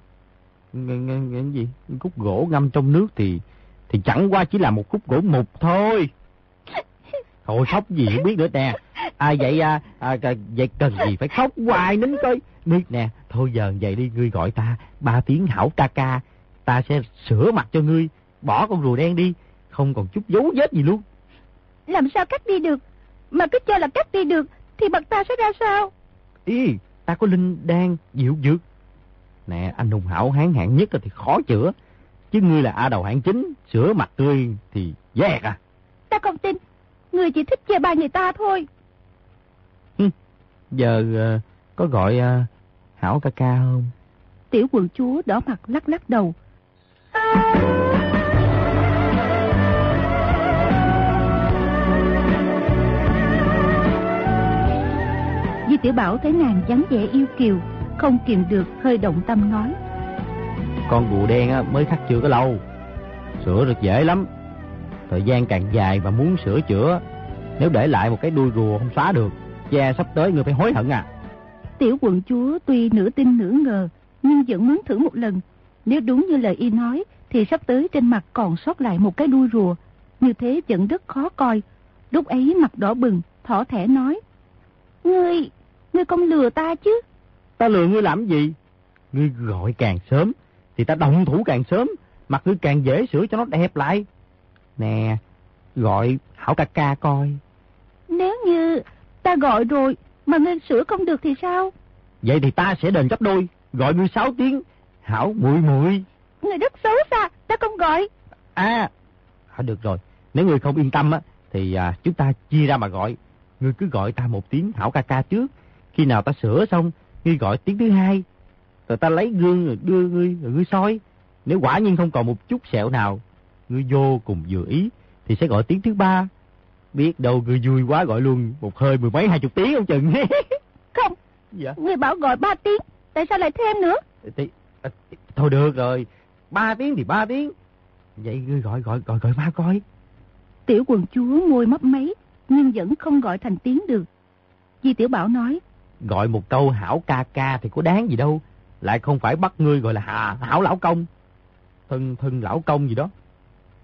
Cái gì? Khúc gỗ ngâm trong nước thì thì chẳng qua chỉ là một khúc gỗ mục thôi. Thôi khóc gì không biết nữa nè. À vậy à, à vậy cần gì phải khóc hoài nín coi. Biết nè, thôi giờ vậy đi ngươi gọi ta ba tiếng hảo ca ca, ta sẽ sửa mặt cho ngươi, bỏ con rùa đen đi, không còn chút dấu vết gì luôn. Làm sao cắt đi được? Mà cứ cho là cắt đi được thì mặt ta sẽ ra sao? Ý, ta có linh đan dịu dược. Nè, anh hùng hảo hán hạng nhất thì khó chữa. Chứ ngươi là A đầu hạng chính, sửa mặt tươi thì dẹt à. Ta không tin, ngươi chỉ thích chê bai người ta thôi. Giờ uh, có gọi uh, Hảo ca ca không? Tiểu quận chúa đỏ mặt lắc lắc đầu. Di Tiểu Bảo thấy nàng dáng vẻ yêu kiều, không kiềm được hơi động tâm nói. Con rùa đen á, mới khắc chưa có lâu, sửa được dễ lắm. Thời gian càng dài và muốn sửa chữa, nếu để lại một cái đuôi rùa không xóa được, cha sắp tới người phải hối hận à. Tiểu quận chúa tuy nửa tin nửa ngờ, nhưng vẫn muốn thử một lần. Nếu đúng như lời y nói, thì sắp tới trên mặt còn sót lại một cái đuôi rùa. Như thế vẫn rất khó coi. Lúc ấy mặt đỏ bừng, thỏ thẻ nói. Ngươi, ngươi không lừa ta chứ? Ta lừa ngươi làm gì? Ngươi gọi càng sớm, thì ta động thủ càng sớm, mặt ngươi càng dễ sửa cho nó đẹp lại. Nè, gọi Hảo ca ca coi. Nếu như ta gọi rồi, mà ngươi sửa không được thì sao? Vậy thì ta sẽ đền gấp đôi, gọi ngươi 6 tiếng. Hảo muội muội. Người rất xấu xa, ta không gọi. À, à được rồi. Nếu ngươi không yên tâm á, thì à, chúng ta chia ra mà gọi. Ngươi cứ gọi ta một tiếng Hảo ca ca trước. Khi nào ta sửa xong, ngươi gọi tiếng thứ hai. Rồi ta lấy gương rồi đưa ngươi, rồi ngươi soi. Nếu quả nhiên không còn một chút sẹo nào, ngươi vô cùng vừa ý, thì sẽ gọi tiếng thứ ba. Biết đâu người vui quá gọi luôn một hơi mười mấy hai chục tiếng không chừng. không, dạ. người bảo gọi ba tiếng, tại sao lại thêm nữa? Thì, à, thôi được rồi, ba tiếng thì ba tiếng. Vậy ngươi gọi gọi gọi gọi ba coi. Tiểu quần chúa môi mấp mấy, nhưng vẫn không gọi thành tiếng được. Di Tiểu Bảo nói. Gọi một câu hảo ca ca thì có đáng gì đâu. Lại không phải bắt ngươi gọi là hà, hảo lão công. Thân thân lão công gì đó.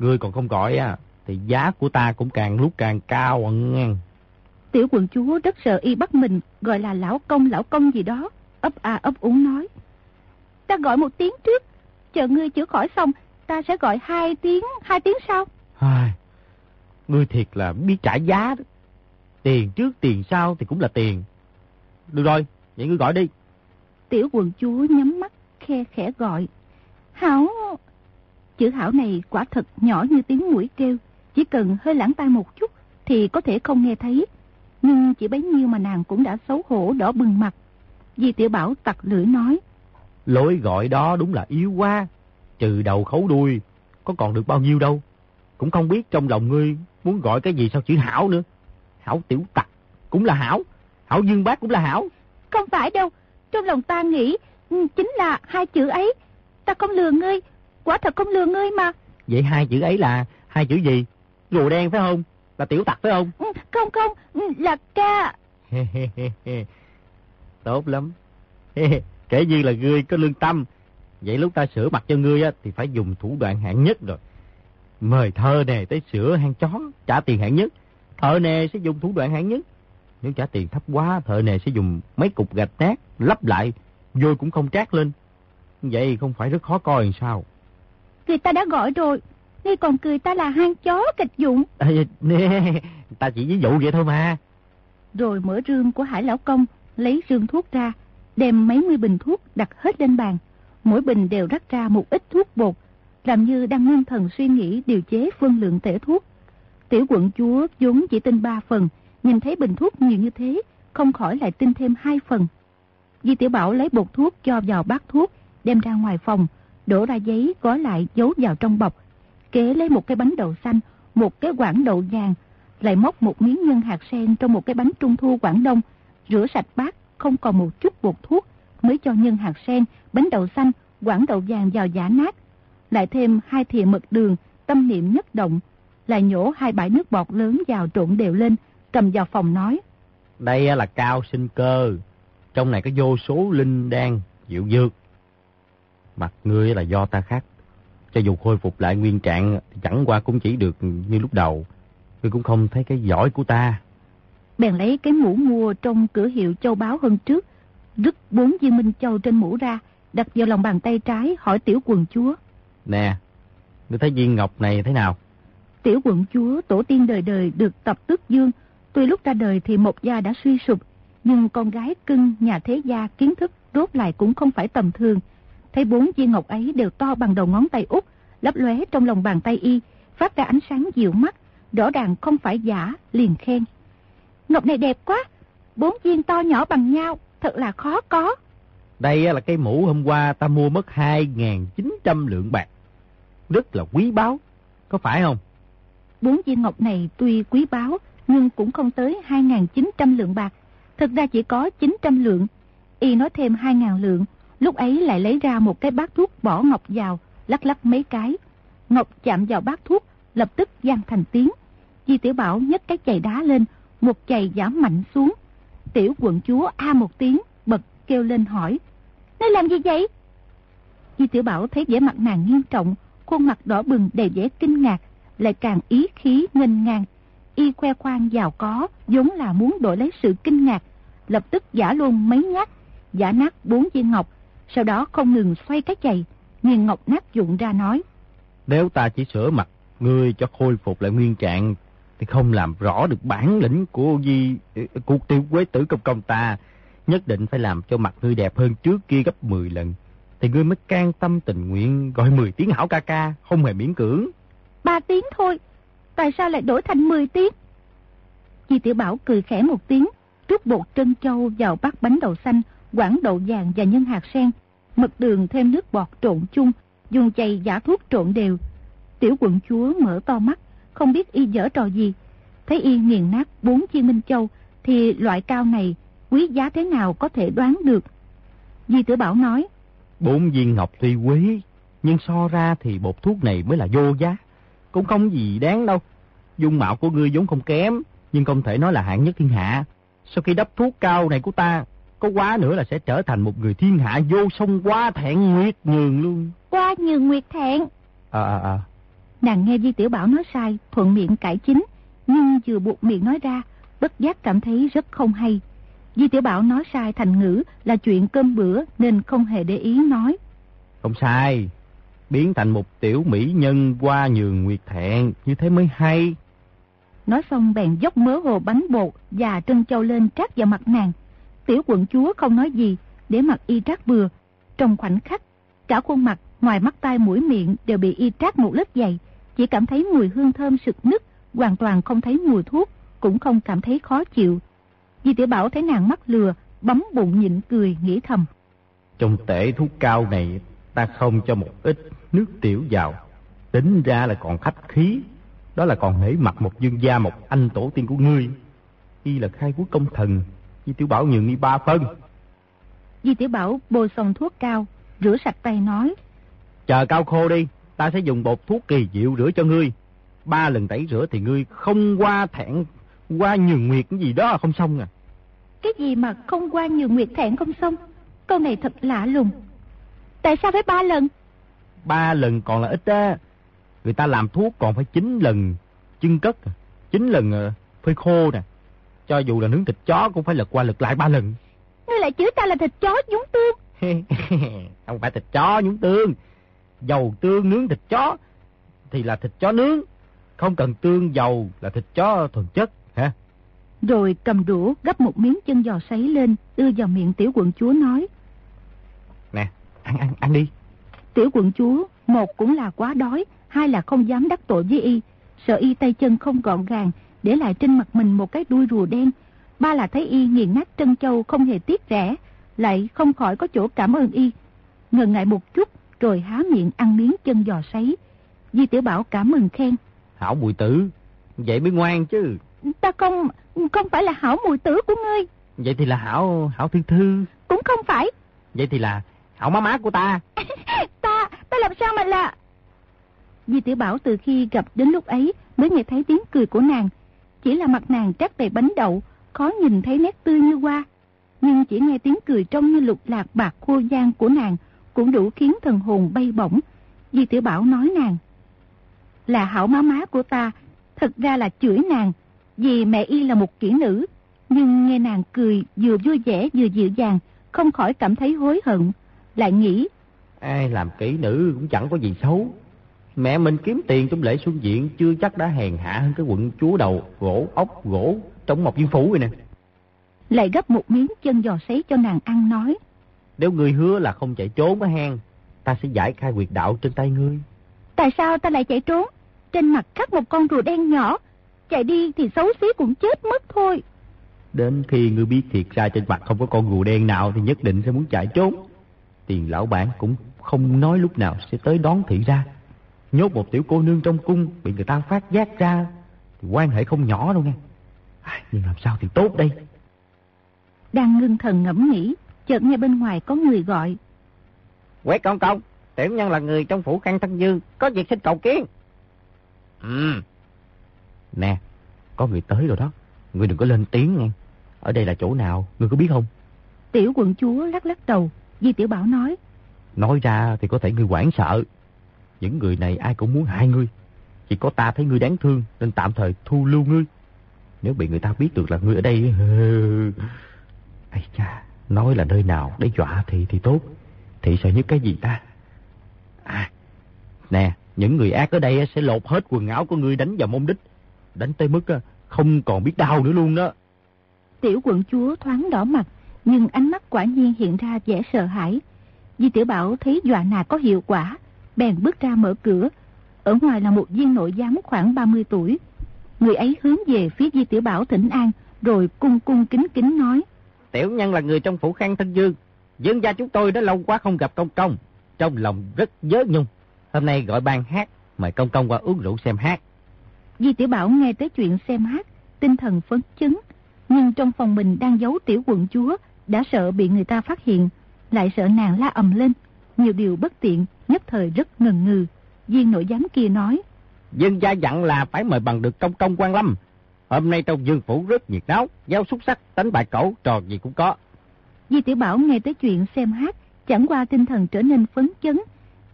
Ngươi còn không gọi à, thì giá của ta cũng càng lúc càng cao ẩn. Tiểu quần chúa rất sợ y bắt mình gọi là lão công lão công gì đó, ấp a ấp úng nói. Ta gọi một tiếng trước, chờ ngươi chữa khỏi xong, ta sẽ gọi hai tiếng, hai tiếng sau. Ai, ngươi thiệt là biết trả giá đó. Tiền trước tiền sau thì cũng là tiền. Được rồi, vậy ngươi gọi đi. Tiểu quần chúa nhắm mắt, khe khẽ gọi. Hảo... Chữ hảo này quả thật nhỏ như tiếng mũi kêu. Chỉ cần hơi lãng tai một chút thì có thể không nghe thấy. Nhưng chỉ bấy nhiêu mà nàng cũng đã xấu hổ đỏ bừng mặt. Di tiểu bảo tặc lưỡi nói. Lối gọi đó đúng là yếu quá. Trừ đầu khấu đuôi, có còn được bao nhiêu đâu. Cũng không biết trong lòng ngươi muốn gọi cái gì sau chữ hảo nữa. Hảo tiểu tặc cũng là hảo. Hảo dương bác cũng là hảo. Không phải đâu. Trong lòng ta nghĩ ừ, chính là hai chữ ấy. Ta không lừa ngươi. Quả thật không lừa ngươi mà. Vậy hai chữ ấy là hai chữ gì? rùa đen phải không? Là tiểu tặc phải không? Ừ, không không, ừ, là ca. Tốt lắm. Kể như là ngươi có lương tâm. Vậy lúc ta sửa mặt cho ngươi á, thì phải dùng thủ đoạn hạng nhất rồi. Mời thơ nè tới sửa hang chó, trả tiền hạng nhất. Thợ nè sẽ dùng thủ đoạn hạng nhất. Nếu trả tiền thấp quá, thợ nè sẽ dùng mấy cục gạch nát, lắp lại, vôi cũng không trát lên. Vậy không phải rất khó coi sao? Người ta đã gọi rồi, Ngươi còn cười ta là hang chó kịch dụng. À, nè, ta chỉ ví dụ vậy thôi mà. Rồi mở rương của Hải Lão Công, lấy rương thuốc ra, đem mấy mươi bình thuốc đặt hết lên bàn. Mỗi bình đều rắc ra một ít thuốc bột, làm như đang ngưng thần suy nghĩ điều chế phân lượng tể thuốc. Tiểu quận chúa vốn chỉ tin ba phần, nhìn thấy bình thuốc nhiều như thế, không khỏi lại tin thêm hai phần. Di Tiểu Bảo lấy bột thuốc cho vào bát thuốc, đem ra ngoài phòng, đổ ra giấy gói lại giấu vào trong bọc, kế lấy một cái bánh đậu xanh, một cái quảng đậu vàng, lại móc một miếng nhân hạt sen trong một cái bánh trung thu Quảng Đông, rửa sạch bát, không còn một chút bột thuốc, mới cho nhân hạt sen, bánh đậu xanh, quảng đậu vàng vào giả nát. Lại thêm hai thìa mật đường, tâm niệm nhất động, lại nhổ hai bãi nước bọt lớn vào trộn đều lên, cầm vào phòng nói. Đây là cao sinh cơ, trong này có vô số linh đan, dịu dược. Mặt ngươi là do ta khác. Cho dù khôi phục lại nguyên trạng, chẳng qua cũng chỉ được như lúc đầu. Ngươi cũng không thấy cái giỏi của ta. Bèn lấy cái mũ mua trong cửa hiệu châu báo hơn trước, rứt bốn viên minh châu trên mũ ra, đặt vào lòng bàn tay trái hỏi tiểu quần chúa. Nè, ngươi thấy viên ngọc này thế nào? Tiểu quận chúa tổ tiên đời đời được tập tước dương, tuy lúc ra đời thì một gia đã suy sụp, nhưng con gái cưng nhà thế gia kiến thức rốt lại cũng không phải tầm thường. Thấy bốn viên ngọc ấy đều to bằng đầu ngón tay út, lấp lóe trong lòng bàn tay y, phát ra ánh sáng dịu mắt, rõ ràng không phải giả, liền khen. Ngọc này đẹp quá, bốn viên to nhỏ bằng nhau, thật là khó có. Đây là cái mũ hôm qua ta mua mất 2.900 lượng bạc. Rất là quý báu, có phải không? Bốn viên ngọc này tuy quý báu, nhưng cũng không tới 2.900 lượng bạc. Thực ra chỉ có 900 lượng. Y nói thêm 2.000 lượng, lúc ấy lại lấy ra một cái bát thuốc bỏ ngọc vào, lắc lắc mấy cái. Ngọc chạm vào bát thuốc, lập tức gian thành tiếng. Di Tiểu Bảo nhấc cái chày đá lên, một chày giảm mạnh xuống. Tiểu quận chúa a một tiếng, bật kêu lên hỏi. Nơi làm gì vậy? Di Tiểu Bảo thấy vẻ mặt nàng nghiêm trọng, khuôn mặt đỏ bừng đầy vẻ kinh ngạc, lại càng ý khí nghênh ngang. Y khoe khoang giàu có, giống là muốn đổi lấy sự kinh ngạc, lập tức giả luôn mấy nhát, giả nát bốn viên ngọc, sau đó không ngừng xoay cái chày, nghiền ngọc nát dụng ra nói. Nếu ta chỉ sửa mặt ngươi cho khôi phục lại nguyên trạng, thì không làm rõ được bản lĩnh của di cuộc tiêu quế tử công công ta. Nhất định phải làm cho mặt ngươi đẹp hơn trước kia gấp 10 lần. Thì ngươi mới can tâm tình nguyện gọi 10 tiếng hảo ca ca, không hề miễn cưỡng. Ba tiếng thôi, tại sao lại đổi thành 10 tiếng? Di Tiểu Bảo cười khẽ một tiếng, trút bột trân châu vào bát bánh đậu xanh, quảng đậu vàng và nhân hạt sen, mật đường thêm nước bọt trộn chung, dùng chày giả thuốc trộn đều. Tiểu quận chúa mở to mắt, không biết y dở trò gì. Thấy y nghiền nát bốn chiên minh châu, thì loại cao này quý giá thế nào có thể đoán được. Di tử Bảo nói, Bốn viên ngọc tuy quý, nhưng so ra thì bột thuốc này mới là vô giá. Cũng không gì đáng đâu. Dung mạo của ngươi vốn không kém, nhưng không thể nói là hạng nhất thiên hạ. Sau khi đắp thuốc cao này của ta, có quá nữa là sẽ trở thành một người thiên hạ vô song quá thẹn nguyệt nhường luôn. qua nhường nguyệt thẹn. À à à, Nàng nghe Di Tiểu Bảo nói sai, thuận miệng cải chính, nhưng vừa buộc miệng nói ra, bất giác cảm thấy rất không hay. Di Tiểu Bảo nói sai thành ngữ là chuyện cơm bữa nên không hề để ý nói. không sai. Biến thành một tiểu mỹ nhân qua nhường nguyệt thẹn, như thế mới hay. Nói xong bèn dốc mớ hồ bánh bột và trân châu lên trát vào mặt nàng. Tiểu quận chúa không nói gì, để mặt y trát bừa. Trong khoảnh khắc, cả khuôn mặt, ngoài mắt tai mũi miệng đều bị y trát một lớp dày. Chỉ cảm thấy mùi hương thơm sực nức, hoàn toàn không thấy mùi thuốc, cũng không cảm thấy khó chịu. Di tiểu Bảo thấy nàng mắc lừa, bấm bụng nhịn cười, nghĩ thầm. Trong tể thuốc cao này, ta không cho một ít nước tiểu vào. Tính ra là còn khách khí. Đó là còn hể mặt một dương gia một anh tổ tiên của ngươi. Y là khai quốc công thần. Di tiểu bảo nhường y ba phân. Di tiểu Bảo bôi xong thuốc cao, rửa sạch tay nói. Chờ cao khô đi. Ta sẽ dùng bột thuốc kỳ diệu rửa cho ngươi. Ba lần tẩy rửa thì ngươi không qua thẹn, qua nhường nguyệt cái gì đó là không xong à. Cái gì mà không qua nhường nguyệt thẹn không xong? Câu này thật lạ lùng. Tại sao phải ba lần? Ba lần còn là ít á. Người ta làm thuốc còn phải chín lần chân cất, à. chín lần ờ, phơi khô nè. Cho dù là nướng thịt chó cũng phải lật qua lật lại ba lần. Ngươi lại chửi ta là thịt chó nhúng tương. không phải thịt chó nhúng tương. Dầu tương nướng thịt chó thì là thịt chó nướng. Không cần tương dầu là thịt chó thuần chất. hả? Rồi cầm đũa gấp một miếng chân giò sấy lên, đưa vào miệng tiểu quận chúa nói. Nè, ăn ăn ăn đi. Tiểu quận chúa, một cũng là quá đói, hai là không dám đắc tội với y, sợ y tay chân không gọn gàng, để lại trên mặt mình một cái đuôi rùa đen. Ba là thấy y nghiền nát trân châu không hề tiếc rẻ, lại không khỏi có chỗ cảm ơn y. Ngần ngại một chút, rồi há miệng ăn miếng chân giò sấy. Di Tiểu Bảo cảm mừng khen. Hảo bùi tử, vậy mới ngoan chứ. Ta không, không phải là hảo mùi tử của ngươi. Vậy thì là Hảo, Hảo Thư Thư. Cũng không phải. Vậy thì là Hảo má má của ta. ta, ta làm sao mà là... Di Tiểu Bảo từ khi gặp đến lúc ấy mới nghe thấy tiếng cười của nàng. Chỉ là mặt nàng trát đầy bánh đậu, khó nhìn thấy nét tươi như hoa. Nhưng chỉ nghe tiếng cười trong như lục lạc bạc khô gian của nàng cũng đủ khiến thần hồn bay bổng. Di Tiểu Bảo nói nàng. Là hảo má má của ta, thật ra là chửi nàng, vì mẹ y là một kỹ nữ. Nhưng nghe nàng cười vừa vui vẻ vừa dịu dàng, không khỏi cảm thấy hối hận. Lại nghĩ. Ai làm kỹ nữ cũng chẳng có gì xấu. Mẹ mình kiếm tiền trong lễ xuân diện chưa chắc đã hèn hạ hơn cái quận chúa đầu gỗ ốc gỗ trong một viên phủ rồi nè. Lại gấp một miếng chân giò sấy cho nàng ăn nói. Nếu ngươi hứa là không chạy trốn á hen, ta sẽ giải khai quyệt đạo trên tay ngươi. Tại sao ta lại chạy trốn? Trên mặt khắc một con rùa đen nhỏ. Chạy đi thì xấu xí cũng chết mất thôi. Đến khi ngươi biết thiệt ra trên mặt không có con rùa đen nào thì nhất định sẽ muốn chạy trốn. Tiền lão bản cũng không nói lúc nào sẽ tới đón thị ra. Nhốt một tiểu cô nương trong cung bị người ta phát giác ra thì quan hệ không nhỏ đâu nghe. À, nhưng làm sao thì tốt đây? Đang ngưng thần ngẫm nghĩ, chợt nghe bên ngoài có người gọi. Quét công công, tiểu nhân là người trong phủ khăn thân dương, có việc xin cầu kiến. Ừ. Nè, có người tới rồi đó. Ngươi đừng có lên tiếng nghe. Ở đây là chỗ nào, ngươi có biết không? Tiểu quận chúa lắc lắc đầu, Di Tiểu Bảo nói. Nói ra thì có thể ngươi hoảng sợ. Những người này ai cũng muốn hại ngươi. Chỉ có ta thấy ngươi đáng thương nên tạm thời thu lưu ngươi. Nếu bị người ta biết được là ngươi ở đây... Ây cha, nói là nơi nào để dọa thì thì tốt. thị sợ nhất cái gì ta? À, nè, những người ác ở đây sẽ lột hết quần áo của ngươi đánh vào mông đích. Đánh tới mức không còn biết đau nữa luôn đó. Tiểu quận chúa thoáng đỏ mặt, nhưng ánh mắt quả nhiên hiện ra vẻ sợ hãi. Di Tiểu Bảo thấy dọa nạt có hiệu quả, bèn bước ra mở cửa. Ở ngoài là một viên nội giám khoảng 30 tuổi. Người ấy hướng về phía Di Tiểu Bảo thỉnh an, rồi cung cung kính kính nói. Tiểu nhân là người trong phủ khang thân dương. Dương gia chúng tôi đã lâu quá không gặp công công. Trong lòng rất nhớ nhung. Hôm nay gọi ban hát, mời công công qua uống rượu xem hát. Di Tiểu Bảo nghe tới chuyện xem hát, tinh thần phấn chấn. Nhưng trong phòng mình đang giấu tiểu quận chúa, đã sợ bị người ta phát hiện, lại sợ nàng la ầm lên. Nhiều điều bất tiện, nhất thời rất ngần ngừ. Viên nội giám kia nói. Dương gia dặn là phải mời bằng được công công quan lâm. Hôm nay trong dương phủ rất nhiệt náo, giao xúc sắc, đánh bài cổ, trò gì cũng có. Di Tiểu Bảo nghe tới chuyện xem hát, chẳng qua tinh thần trở nên phấn chấn.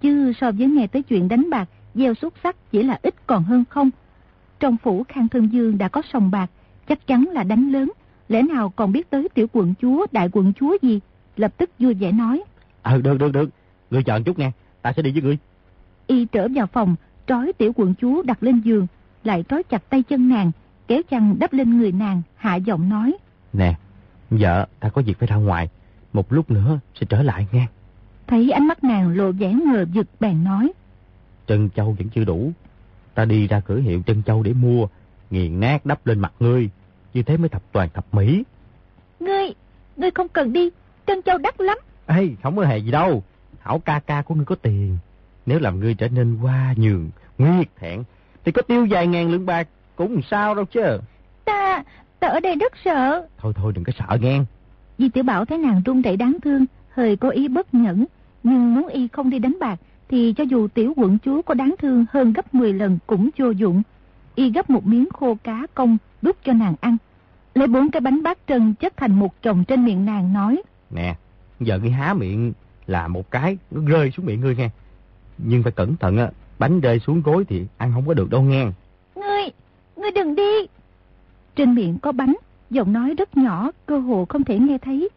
Chứ so với nghe tới chuyện đánh bạc, gieo xúc sắc chỉ là ít còn hơn không. Trong phủ Khang Thân Dương đã có sòng bạc, chắc chắn là đánh lớn. Lẽ nào còn biết tới tiểu quận chúa, đại quận chúa gì? Lập tức vui vẻ nói. Ờ, được, được, được. Ngươi chờ chút nghe, ta sẽ đi với ngươi. Y trở vào phòng, trói tiểu quận chúa đặt lên giường, lại trói chặt tay chân nàng, kéo chăn đắp lên người nàng, hạ giọng nói. Nè, vợ, ta có việc phải ra ngoài, một lúc nữa sẽ trở lại nghe. Thấy ánh mắt nàng lộ vẻ ngờ vực bèn nói. Trân châu vẫn chưa đủ, ta đi ra cửa hiệu trân châu để mua, nghiền nát đắp lên mặt ngươi, như thế mới thập toàn thập mỹ. Ngươi, ngươi không cần đi, trân châu đắt lắm. Ê, không có hề gì đâu, hảo ca ca của ngươi có tiền. Nếu làm ngươi trở nên hoa nhường, nguyệt thẹn, thì có tiêu vài ngàn lượng bạc cũng sao đâu chứ. Ta, ta ở đây rất sợ. Thôi thôi đừng có sợ nghe. Di Tiểu Bảo thấy nàng run rẩy đáng thương, hơi có ý bất nhẫn, nhưng muốn y không đi đánh bạc thì cho dù tiểu quận chúa có đáng thương hơn gấp 10 lần cũng vô dụng. Y gấp một miếng khô cá công đút cho nàng ăn. Lấy bốn cái bánh bát trân chất thành một chồng trên miệng nàng nói. Nè, giờ ngươi há miệng là một cái, nó rơi xuống miệng ngươi nghe. Nhưng phải cẩn thận á, bánh rơi xuống gối thì ăn không có được đâu nghe. Ngươi, ngươi đừng đi. Trên miệng có bánh, giọng nói rất nhỏ, cơ hồ không thể nghe thấy.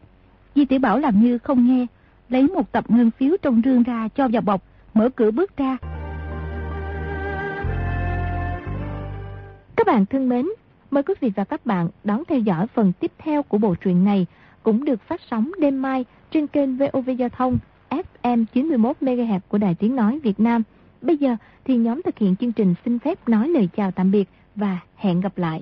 Di tiểu Bảo làm như không nghe, lấy một tập ngân phiếu trong rương ra cho vào bọc, mở cửa bước ra. Các bạn thân mến, mời quý vị và các bạn đón theo dõi phần tiếp theo của bộ truyện này cũng được phát sóng đêm mai trên kênh VOV Giao thông FM 91MHz của Đài Tiếng Nói Việt Nam. Bây giờ thì nhóm thực hiện chương trình xin phép nói lời chào tạm biệt và hẹn gặp lại.